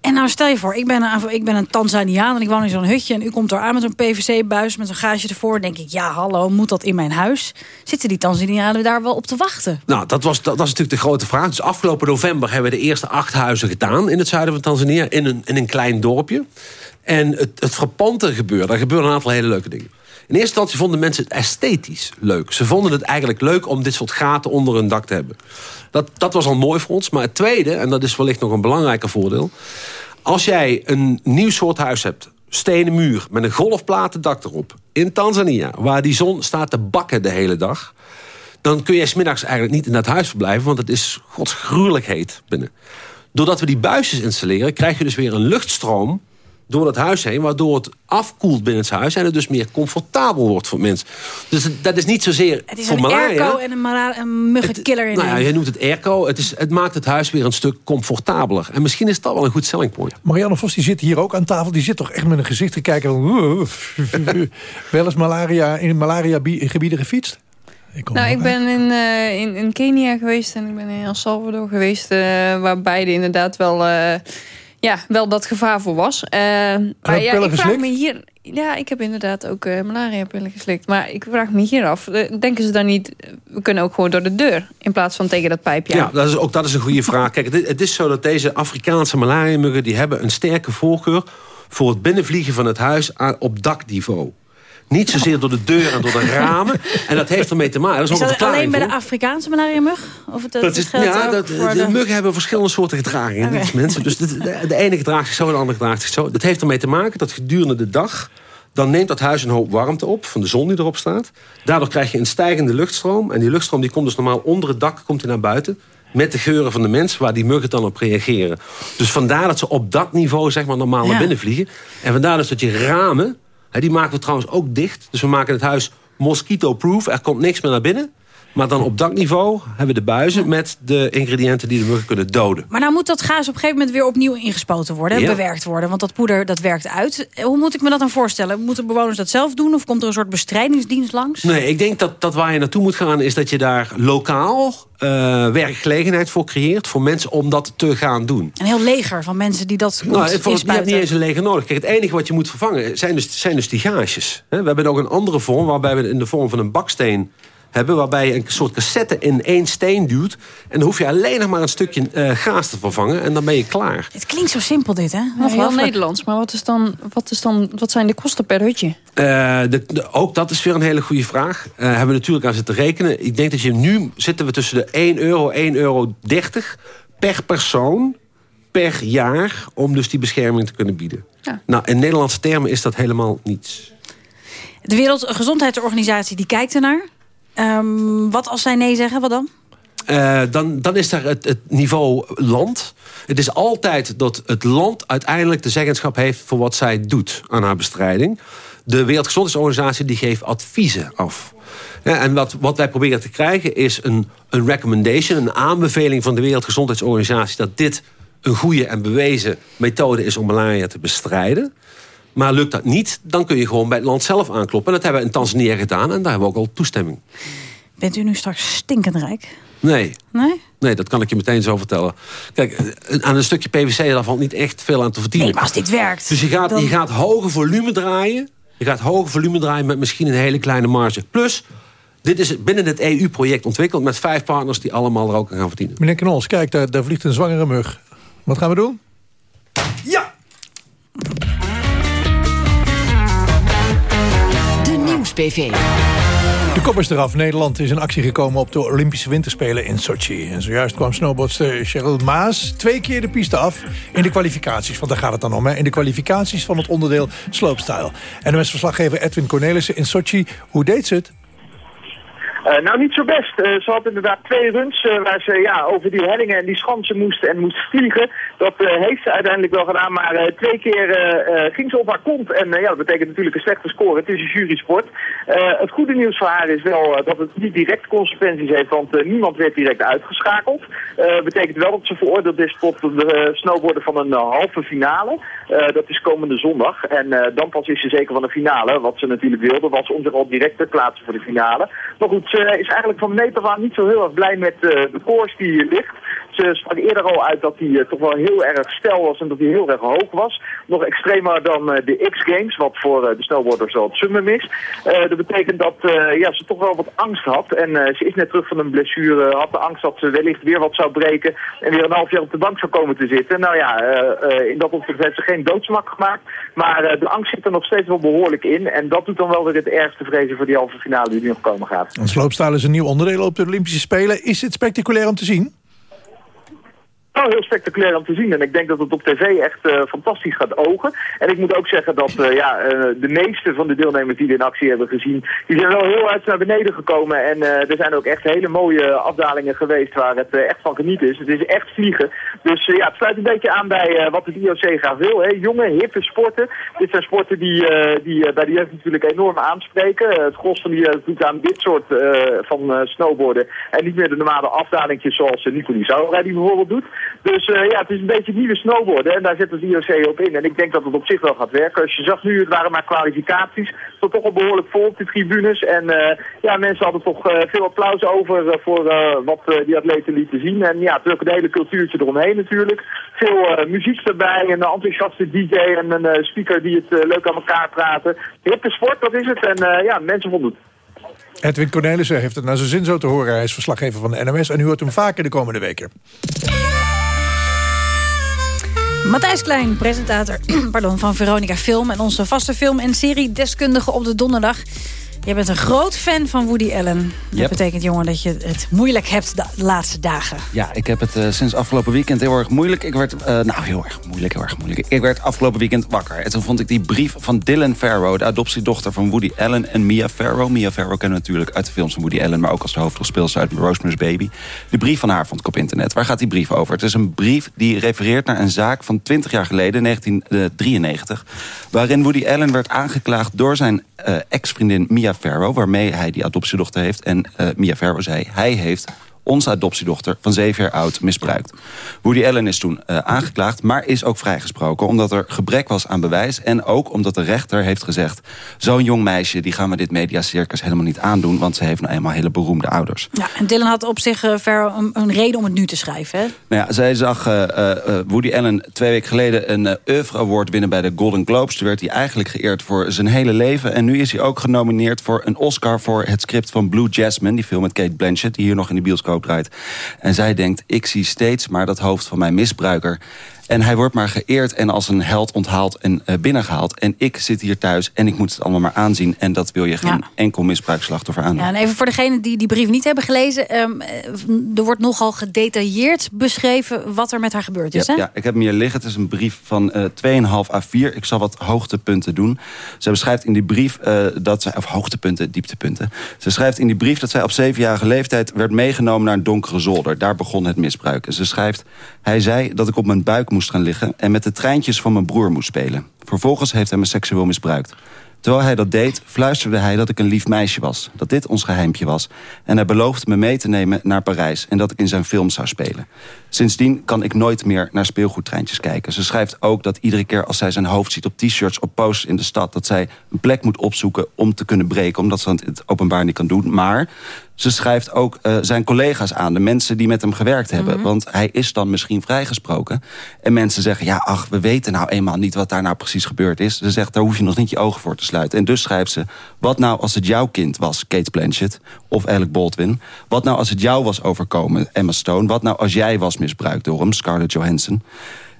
En nou stel je voor, ik ben, een, ik ben een Tanzaniaan en ik woon in zo'n hutje... en u komt er aan met zo'n PVC-buis met zo'n gaasje ervoor... denk ik, ja, hallo, moet dat in mijn huis? Zitten die Tanzanianen daar wel op te wachten? Nou, dat was, dat was natuurlijk de grote vraag. Dus afgelopen november hebben we de eerste acht huizen gedaan... in het zuiden van Tanzania, in een, in een klein dorpje. En het, het frappante gebeurde, er gebeurden een aantal hele leuke dingen. In eerste instantie vonden mensen het esthetisch leuk. Ze vonden het eigenlijk leuk om dit soort gaten onder hun dak te hebben. Dat, dat was al mooi voor ons. Maar het tweede, en dat is wellicht nog een belangrijker voordeel... als jij een nieuw soort huis hebt... stenen muur met een golfplaten dak erop... in Tanzania, waar die zon staat te bakken de hele dag... dan kun je smiddags eigenlijk niet in dat huis verblijven... want het is godsgruwelijk heet binnen. Doordat we die buisjes installeren... krijg je dus weer een luchtstroom door het huis heen... waardoor het afkoelt binnen het huis... en het dus meer comfortabel wordt voor mensen. Dus het- dat is niet zozeer Het is voor een malaria... airco en een, muggenkiller in Nou ja, je noemt het airco. Het, is, het maakt het huis weer een stuk comfortabeler. En misschien is dat wel een goed selling point. Marianne Vos die zit hier ook aan tafel. Die zit toch echt met een gezicht te kijken. Van, [LAUGHS] wel eens malaria in malaria-gebieden gefietst? Ik kom Nou, ik ben in, eh, in, in Kenia geweest en ik ben in El Salvador geweest, eh, waar beide inderdaad wel, eh, ja, wel dat gevaar voor was. Eh, maar ja, ik vraag me hier. Ja, ik heb inderdaad ook uh, malaria-pillen geslikt. Maar ik vraag me hier af, eh, denken ze dan niet... we kunnen ook gewoon door de deur in plaats van tegen dat pijpje Ja, dat is, ook dat is een goede vraag. Kijk, het, het is zo dat deze Afrikaanse malaria-muggen... die hebben een sterke voorkeur voor het binnenvliegen van het huis aan, op dakniveau. Niet zozeer door de deur en door de ramen. En dat heeft ermee te maken. Dat is, is dat alleen bij de Afrikaanse malaria-mug? Of het, dat is, ja, dat, de, de muggen hebben verschillende soorten gedragingen. Okay. mensen. Dus de, de, de, ene gedraagt zich zo, de andere gedraagt zich zo. Dat heeft ermee te maken dat gedurende de dag... dan neemt dat huis een hoop warmte op van de zon die erop staat. Daardoor krijg je een stijgende luchtstroom. En die luchtstroom die komt dus normaal onder het dak komt hij naar buiten met de geuren van de mensen waar die muggen dan op reageren. Dus vandaar dat ze op dat niveau zeg maar, normaal naar binnen vliegen. En vandaar dus dat je ramen die maken we trouwens ook dicht. Dus we maken het huis mosquito-proof. Er komt niks meer naar binnen. Maar dan op dakniveau hebben we de buizen met de ingrediënten die de muggen kunnen doden. Maar nou moet dat gaas op een gegeven moment weer opnieuw ingespoten worden, bewerkt worden. Want dat poeder dat werkt uit. Hoe moet ik me dat dan voorstellen? Moeten bewoners dat zelf doen of komt er een soort bestrijdingsdienst langs? Nee, ik denk dat, dat waar je naartoe moet gaan is dat je daar lokaal uh, werkgelegenheid voor creëert. Voor mensen om dat te gaan doen. Een heel leger van mensen die dat nou, Je hebt niet eens een leger nodig. Kijk, het enige wat je moet vervangen zijn dus, zijn dus die gaasjes. We hebben ook een andere vorm waarbij we in de vorm van een baksteen hebben... waarbij je een soort cassette in één steen duwt... en dan hoef je alleen nog maar een stukje uh, gaas te vervangen... en dan ben je klaar. Het klinkt zo simpel dit, hè? Ja, heel Nederlands, maar wat, is dan, wat, is dan, wat zijn de kosten per hutje? Uh, de, de, ook dat is weer een hele goede vraag. Uh, hebben we natuurlijk aan zitten rekenen. Ik denk dat je nu zitten we tussen de 1 euro, 1 euro 30 per persoon per jaar... om dus die bescherming te kunnen bieden. Ja. Nou, in Nederlandse termen is dat helemaal niets. De Wereldgezondheidsorganisatie die kijkt ernaar. Um, wat als zij nee zeggen, wat dan? Uh, dan, dan is daar het, het, niveau land. Het is altijd dat het land uiteindelijk de zeggenschap heeft... voor wat zij doet aan haar bestrijding. De Wereldgezondheidsorganisatie die geeft adviezen af. En wat, wat wij proberen te krijgen is een, een recommendation... een aanbeveling van de Wereldgezondheidsorganisatie... dat dit een goede en bewezen methode is om malaria te bestrijden. Maar lukt dat niet, dan kun je gewoon bij het land zelf aankloppen. En dat hebben we in Tanzania gedaan en daar hebben we ook al toestemming. Bent u nu straks stinkend rijk? Nee. Nee? Nee, dat kan ik je meteen zo vertellen. Kijk, aan een stukje PVC daar valt niet echt veel aan te verdienen. Nee, maar als dit werkt... Dus je gaat, je gaat hoge volume draaien. Je gaat hoge volume draaien met misschien een hele kleine marge. Plus, dit is binnen het EU-project ontwikkeld... met vijf partners die allemaal er ook aan gaan verdienen. Meneer Knols, kijk, daar, daar vliegt een zwangere mug. Wat gaan we doen? Ja! De kop is eraf. Nederland is in actie gekomen op de Olympische Winterspelen in Sochi. En zojuist kwam snowboardster Cheryl Maas twee keer de piste af in de kwalificaties. Want daar gaat het dan om, hè? In de kwalificaties van het onderdeel slopestyle. En de verslaggever Edwin Cornelissen in Sochi. Hoe deed ze het? Uh, nou, niet zo best. Uh, ze had inderdaad twee runs uh, waar ze ja, over die hellingen en die schansen moest en moest vliegen. Dat heeft ze uiteindelijk wel gedaan, maar twee keer ging ze op haar kont. En ja, dat betekent natuurlijk een slechte score. Het is een jurysport. het goede nieuws voor haar is wel dat het niet direct consequenties heeft, want niemand werd direct uitgeschakeld. betekent wel dat ze veroordeeld is tot de snowboarden van een halve finale. dat is komende zondag. En dan pas is ze zeker van de finale. Wat ze natuurlijk wilde was om zich al direct te plaatsen voor de finale. Maar goed, is eigenlijk van meet niet zo heel erg blij met uh, de koers die hier ligt. Sprak eerder al uit dat hij uh, toch wel heel erg stel was en dat hij heel erg hoog was. Nog extremer dan uh, de X-Games, wat voor de snowboarders wel het summum is. dat betekent dat ja, ze toch wel wat angst had. En ze is net terug van een blessure, had de angst dat ze wellicht weer wat zou breken en weer een half jaar op de bank zou komen te zitten. Nou ja, in dat opzicht heeft ze geen doodsmak gemaakt. Maar de angst zit er nog steeds wel behoorlijk in. En dat doet dan wel weer het ergste vrezen voor die halve finale die nu nog komen gaat. Een sloopstijl is een nieuw onderdeel op de Olympische Spelen. Is het spectaculair om te zien? Nou, heel spectaculair om te zien. En ik denk dat het op tv echt uh, fantastisch gaat ogen. En ik moet ook zeggen dat uh, ja, uh, de meeste van de deelnemers die dit in actie hebben gezien... die zijn wel heel uit naar beneden gekomen. En er zijn ook echt hele mooie afdalingen geweest waar het echt van genieten is. Het is echt vliegen. Dus ja, het sluit een beetje aan bij wat het IOC graag wil. Hè. Jonge, hippe sporten. Dit zijn sporten die, die bij de jeugd natuurlijk enorm aanspreken. het gros van die jeugd doet aan dit soort van snowboarden. En niet meer de normale afdalingjes zoals Nico Saura die bijvoorbeeld doet. Dus ja, het is een beetje nieuwe snowboarden en daar zit het IOC op in. En ik denk dat het op zich wel gaat werken. Als je zag nu, het waren maar kwalificaties. Het stond toch al behoorlijk vol op de tribunes. En ja, mensen hadden toch veel applaus over voor wat die atleten lieten zien. En ja, het een hele cultuurtje eromheen natuurlijk. Veel muziek erbij, een enthousiaste DJ en een speaker die het leuk aan elkaar praten. Hippe sport, dat is het. En ja, mensen vonden het. Edwin Cornelissen heeft het naar zijn zin zo te horen. Hij is verslaggever van de NMS en u hoort hem vaker de komende weken. Matthijs Klein, presentator [CLEARS THROAT] pardon, van Veronica Film... en onze vaste film- en serie-deskundige op de donderdag. Je bent een groot fan van Woody Allen. Dat betekent, jongen, dat je het moeilijk hebt de laatste dagen. Ja, ik heb het uh, sinds afgelopen weekend heel erg moeilijk. Ik werd, uh, nou, heel erg moeilijk, heel erg moeilijk. Ik werd afgelopen weekend wakker. En toen vond ik die brief van Dylan Farrow... de adoptiedochter van Woody Allen en Mia Farrow. Mia Farrow kennen we natuurlijk uit de films van Woody Allen... maar ook als de hoofdrolspeelster uit Rosemary's Baby. De brief van haar vond ik op internet. Waar gaat die brief over? Het is een brief die refereert naar een zaak van 20 jaar geleden, 1993... waarin Woody Allen werd aangeklaagd door zijn uh, ex-vriendin Mia Farrow... waarmee hij die adoptiedochter heeft. En uh, Mia Farrow zei, hij heeft onze adoptiedochter van zeven jaar oud misbruikt. Woody Allen is toen uh, aangeklaagd, maar is ook vrijgesproken... omdat er gebrek was aan bewijs en ook omdat de rechter heeft gezegd... zo'n jong meisje, die gaan we dit mediacircus helemaal niet aandoen... want ze heeft nou eenmaal hele beroemde ouders. Ja, en Dylan had op zich uh, een, een, reden om het nu te schrijven, hè? Nou ja, zij zag uh, Woody Allen twee weken geleden een oeuvre award winnen bij de Golden Globes. Toen werd hij eigenlijk geëerd voor zijn hele leven. En nu is hij ook genomineerd voor een Oscar voor het script van Blue Jasmine... die film met Kate Blanchett, die hier nog in de bioscoop En zij denkt, ik zie steeds maar dat hoofd van mijn misbruiker. En hij wordt maar geëerd en als een held onthaald en uh, binnengehaald. En ik zit hier thuis en ik moet het allemaal maar aanzien. En dat wil je geen ja. enkel misbruikslachtoffer aan. Ja, en even voor degenen die die brief niet hebben gelezen. Um, er wordt nogal gedetailleerd beschreven wat er met haar gebeurd is. Ja, hè? ja ik heb hem hier liggen. Het is een brief van uh, 2,5 A4. Ik zal wat hoogtepunten doen. Ze beschrijft in die brief uh, dat zij... Of hoogtepunten, dieptepunten. Ze schrijft in die brief dat zij op zevenjarige leeftijd... werd meegenomen naar een donkere zolder. Daar begon het misbruik. En ze schrijft... Hij zei dat ik op mijn buik moest gaan liggen... en met de treintjes van mijn broer moest spelen. Vervolgens heeft hij me seksueel misbruikt. Terwijl hij dat deed, fluisterde hij dat ik een lief meisje was. Dat dit ons geheimpje was. En hij beloofde me mee te nemen naar Parijs... en dat ik in zijn film zou spelen. Sindsdien kan ik nooit meer naar speelgoedtreintjes kijken. Ze schrijft ook dat iedere keer als zij zijn hoofd ziet op t-shirts... op posters in de stad, dat zij een plek moet opzoeken om te kunnen breken... omdat ze het openbaar niet kan doen. Maar ze schrijft ook uh, zijn collega's aan, de mensen die met hem gewerkt hebben. Mm -hmm. Want hij is dan misschien vrijgesproken. En mensen zeggen, ja, ach, we weten nou eenmaal niet... wat daar nou precies gebeurd is. Ze zegt, daar hoef je nog niet je ogen voor te En dus schrijft ze, wat nou als het jouw kind was, Kate Blanchett... of Alec Baldwin? Wat nou als het jou was overkomen, Emma Stone? Wat nou als jij was misbruikt door hem, Scarlett Johansson?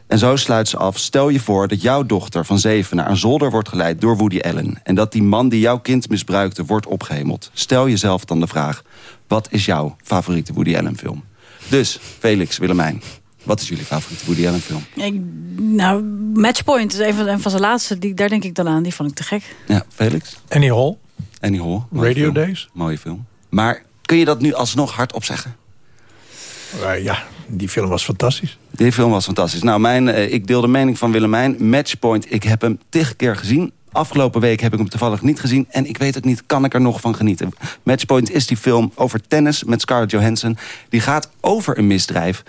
En zo sluit ze af, stel je voor dat jouw dochter van zeven... naar een zolder wordt geleid door Woody Allen... en dat die man die jouw kind misbruikte wordt opgehemeld. Stel jezelf dan de vraag, wat is jouw favoriete Woody Allen film? Dus, Felix, Willemijn, wat is jullie favoriete Woody Allen film? Ik, nou, Matchpoint is een van, een van zijn laatste. Die, daar denk ik dan aan, die vond ik te gek. Ja, Felix? Annie Hall. Annie Hall. Radio film. Days. Mooie film. Maar kun je dat nu alsnog hardop zeggen? Uh, ja, die film was fantastisch. Die film was fantastisch. Nou, mijn, uh, ik deel de mening van Willemijn. Matchpoint, ik heb hem tig keer gezien. Afgelopen week heb ik hem toevallig niet gezien. En ik weet ook niet, kan ik er nog van genieten. Matchpoint is die film over tennis met Scarlett Johansson. Die gaat over een misdrijf.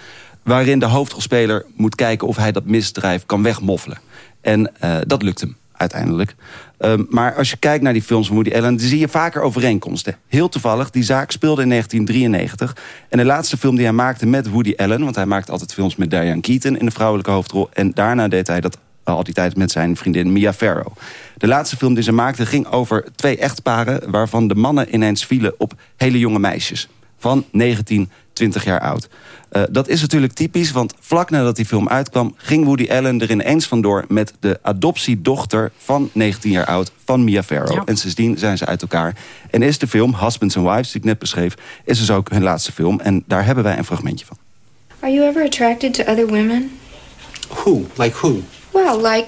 Waarin de hoofdrolspeler moet kijken of hij dat misdrijf kan wegmoffelen. En uh, dat lukt hem uiteindelijk. Um, maar als je kijkt naar die films van Woody Allen... dan zie je vaker overeenkomsten. Heel toevallig, die zaak speelde in 1993. En de laatste film die hij maakte met Woody Allen... want hij maakt altijd films met Diane Keaton in de vrouwelijke hoofdrol... en daarna deed hij dat al die tijd met zijn vriendin Mia Farrow. De laatste film die ze maakte ging over twee echtparen... waarvan de mannen ineens vielen op hele jonge meisjes. Van 19, 20 jaar oud. Uh, dat is natuurlijk typisch, want vlak nadat die film uitkwam... ging Woody Allen er ineens vandoor met de adoptiedochter van 19 jaar oud... van Mia Farrow. Ja. En sindsdien zijn ze uit elkaar. En is de film Husbands and Wives, die ik net beschreef... is dus ook hun laatste film. En daar hebben wij een fragmentje van. Are you ever attracted to other women? Who? Like who? Well, like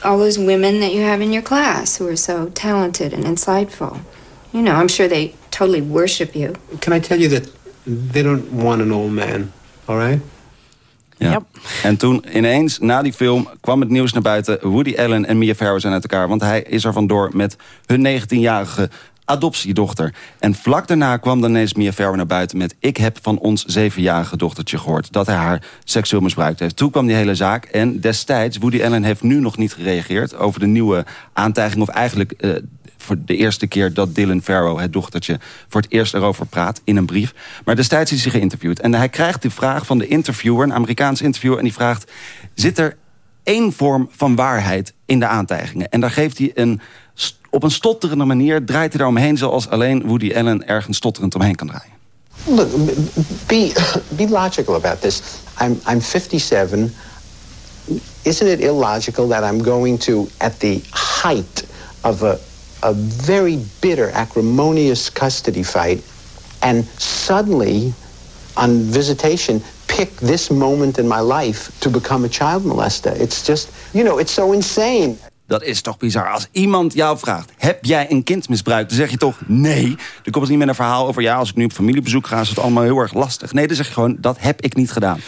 all those women that you have in your class... who are so talented and insightful. You know, I'm sure they totally worship you. Can I tell you that they don't want an old man, all right? Ja. Yep. En toen ineens, na die film, kwam het nieuws naar buiten... Woody Allen en Mia Farrow zijn uit elkaar. Want hij is er vandoor met hun 19-jarige adoptiedochter. En vlak daarna kwam dan ineens Mia Farrow naar buiten met... ik heb van ons zevenjarige dochtertje gehoord... dat hij haar seksueel misbruikt heeft. Toen kwam die hele zaak en destijds... Woody Allen heeft nu nog niet gereageerd over de nieuwe aantijging... of eigenlijk eh, voor de eerste keer dat Dylan Farrow, het dochtertje... voor het eerst erover praat in een brief. Maar destijds is hij geïnterviewd. En hij krijgt de vraag van de interviewer, een Amerikaans interviewer... en die vraagt, zit er één vorm van waarheid in de aantijgingen? En daar geeft hij een op een stotterende manier draait hij daaromheen... zoals alleen Woody Allen ergens stotterend omheen kan draaien. Look, be, be logical about this. I'm, I'm 57. Isn't it illogical that I'm going to, at the height of a, a very bitter, acrimonious custody fight, and suddenly, on visitation, pick this moment in my life to become a child molester? It's just, you know, it's so insane. Dat is toch bizar. Als iemand jou vraagt, heb jij een kind misbruikt? Dan zeg je toch nee. Dan komt het niet met een verhaal over... ja, als ik nu op familiebezoek ga, is het allemaal heel erg lastig. Nee, dan zeg je gewoon, dat heb ik niet gedaan.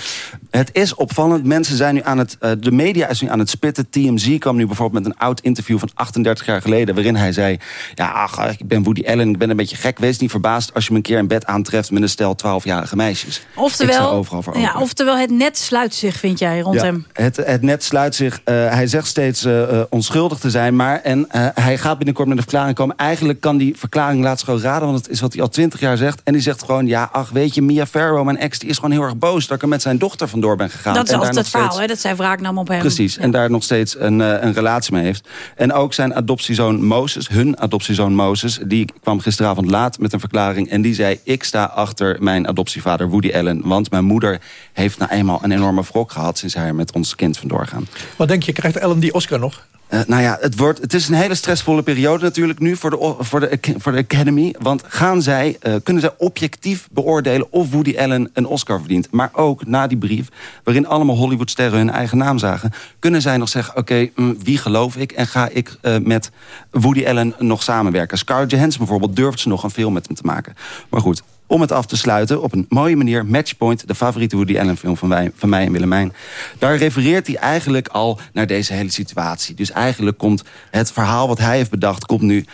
Het is opvallend. Mensen zijn nu aan het... Uh, de media is nu aan het spitten. TMZ kwam nu bijvoorbeeld met een oud interview van 38 jaar geleden... waarin hij zei, ja, ach, ik ben Woody Allen, ik ben een beetje gek. Wees niet verbaasd als je me een keer in bed aantreft... met een stel 12-jarige meisjes. Oftewel, overal voor ja, oftewel, het net sluit zich, vind jij, rond ja, hem. Het, het net sluit zich. Uh, hij zegt steeds uh, onschuldig te zijn. Maar en, hij gaat binnenkort met een verklaring komen. Eigenlijk kan die verklaring laatst gewoon raden. Want het is wat hij al 20 jaar zegt. En die zegt gewoon, ja, ach, weet je, Mia Farrow, mijn ex... die is gewoon heel erg boos dat ik er met zijn dochter vandoor ben gegaan. Dat is en altijd het verhaal, steeds... hè, dat zij wraak nam op hem. Precies, en daar nog steeds een, uh, een relatie mee heeft. En ook zijn adoptiezoon Moses, hun adoptiezoon Moses... die kwam gisteravond laat met een verklaring... en die zei, ik sta achter mijn adoptievader Woody Allen... want mijn moeder heeft nou eenmaal een enorme wrok gehad... sinds hij er met ons kind vandoor gaan. Wat denk je, krijgt Ellen die Oscar nog? Uh, nou ja, het, wordt, het is een hele stressvolle periode natuurlijk nu voor de, voor de, voor de Academy. Want gaan zij, uh, kunnen zij objectief beoordelen of Woody Allen een Oscar verdient? Maar ook na die brief, waarin allemaal Hollywoodsterren hun eigen naam zagen... kunnen zij nog zeggen, oké, okay, mm, wie geloof ik? En ga ik uh, met Woody Allen nog samenwerken? Scarlett Johansson bijvoorbeeld durft ze nog een film met hem te maken. Maar goed, om het af te sluiten op een mooie manier... Matchpoint, de favoriete Woody Allen film van, van mij en Willemijn. Daar refereert hij eigenlijk al naar deze hele situatie. Dus eigenlijk komt het verhaal wat hij heeft bedacht... komt nu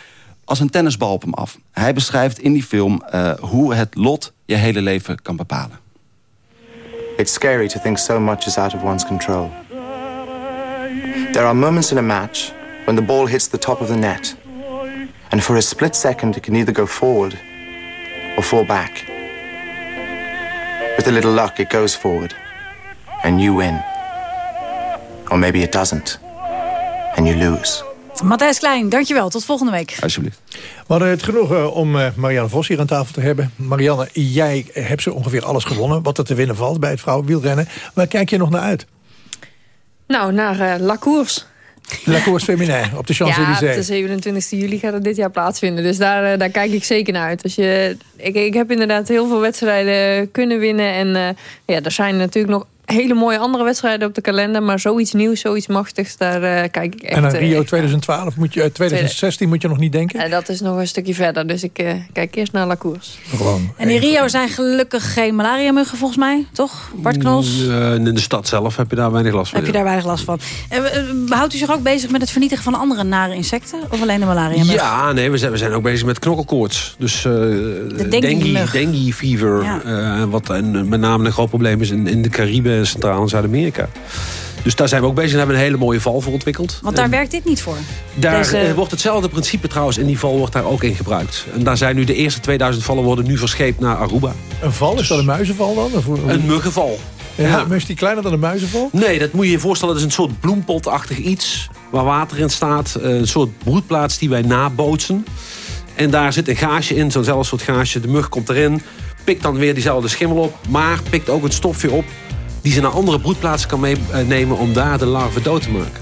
als een tennisbal op hem af. Hij beschrijft in die film uh, hoe het lot je hele leven kan bepalen. It's scary to think so much is out of one's control. There are moments in a match when the ball hits the top of the net. And for a split second it can either go forward or fall back. With a little luck, it goes forward, and you win. Or maybe it doesn't, and you lose. Matthijs Klein, dankjewel. Tot volgende week. Alsjeblieft. We hadden het genoeg om uh, Marianne Vos hier aan tafel te hebben. Marianne, jij hebt zo ongeveer alles gewonnen... wat er te winnen valt bij het vrouwenwielrennen. Waar kijk je nog naar uit? Nou, naar uh, La Course. La Course Féminin op de Champs-Élysées. Ja, de 27e juli gaat het dit jaar plaatsvinden. Dus daar, daar kijk ik zeker naar uit. Als je, ik, ik heb inderdaad heel veel wedstrijden kunnen winnen. En uh, ja, er zijn natuurlijk nog hele mooie andere wedstrijden op de kalender. Maar zoiets nieuws, zoiets machtigs, daar uh, kijk ik echt... En aan Rio 2012 moet je, 2016 moet je nog niet denken? En dat is nog een stukje verder. Dus ik uh, kijk eerst naar La Course. Gewoon. En in Rio zijn gelukkig geen malaria-muggen volgens mij, toch? Bart Knols? Uh, in de stad zelf heb je daar weinig last van. Heb je daar weinig last van. houdt u zich ook bezig met het vernietigen van andere nare insecten? Of alleen de malaria-muggen? Ja, nee, we zijn, we zijn ook bezig met knokkelkoorts. Dus de dengue, dengue fever. Ja. wat en met name een groot probleem is in, in de Cariben Centraal- en Zuid-Amerika. Dus daar zijn we ook bezig en hebben een hele mooie val voor ontwikkeld. Want daar en werkt dit niet voor? Daar Deze... wordt hetzelfde principe trouwens in die val wordt daar ook in gebruikt. En daar zijn nu de eerste 2000 vallen worden nu verscheept naar Aruba. Een val? Is dat een muizenval dan? Of... Een muggenval. Ja, ja. Maar is die kleiner dan een muizenval? Nee, dat moet je je voorstellen. Dat is een soort bloempotachtig iets waar water in staat. Een soort broedplaats die wij nabootsen. En daar zit een gaasje in, zo'nzelfde soort gaasje. De mug komt erin, pikt dan weer diezelfde schimmel op... maar pikt ook een stofje op die ze naar andere broedplaatsen kan meenemen om daar de larven dood te maken.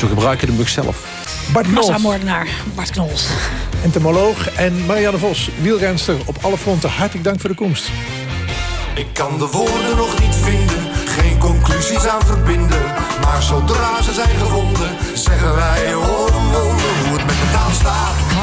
We gebruiken de mug zelf. Bart Knols. Massamoordenaar, Bart Knols. Entomoloog en Marianne Vos, wielrenster op alle fronten. Hartelijk dank voor de komst. Ik kan de woorden nog niet vinden, geen conclusies aan verbinden. Maar zodra ze zijn gevonden, zeggen wij, oh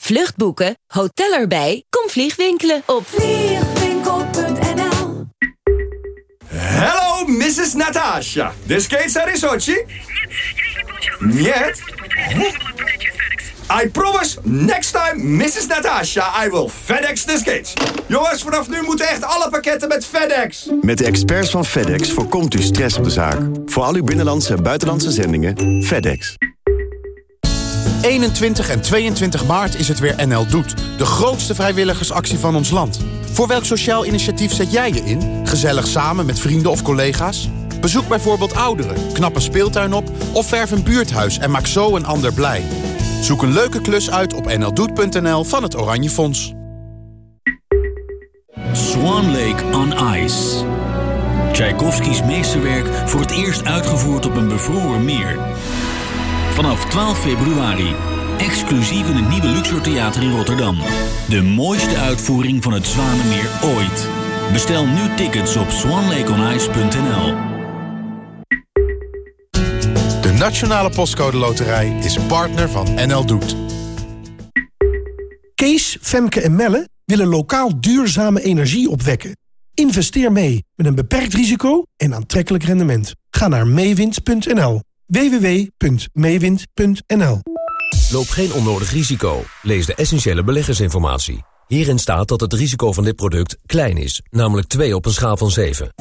Vluchtboeken, hotel erbij, kom vliegwinkelen op vliegwinkel.nl Hello, Mrs. Natasha. The skates are in Sochi? Нет? I promise, next time, Mrs. Natasha, I will FedEx the skates. Jongens, vanaf nu moeten echt alle pakketten met FedEx. Met de experts van FedEx voorkomt u stress op de zaak. Voor al uw binnenlandse en buitenlandse zendingen, FedEx. 21 en 22 maart is het weer NL Doet. De grootste vrijwilligersactie van ons land. Voor welk sociaal initiatief zet jij je in? Gezellig samen met vrienden of collega's? Bezoek bijvoorbeeld ouderen, knap een speeltuin op... of verf een buurthuis en maak zo een ander blij. Zoek een leuke klus uit op nldoet.nl van het Oranje Fonds. Swan Lake on Ice. Tchaikovskis meesterwerk voor het eerst uitgevoerd op een bevroren meer. Vanaf 12 februari. Exclusief in het nieuwe Luxor Theater in Rotterdam. De mooiste uitvoering van het Zwanenmeer ooit. Bestel nu tickets op swanlakeonice.nl. De Nationale Postcode Loterij is partner van NL Doet. Kees, Femke en Melle willen lokaal duurzame energie opwekken. Investeer mee met een beperkt risico en aantrekkelijk rendement. Ga naar meewind.nl. www.meewind.nl Loop geen onnodig risico. Lees de essentiële beleggersinformatie. Hierin staat dat het risico van dit product klein is, namelijk 2 op een schaal van 7.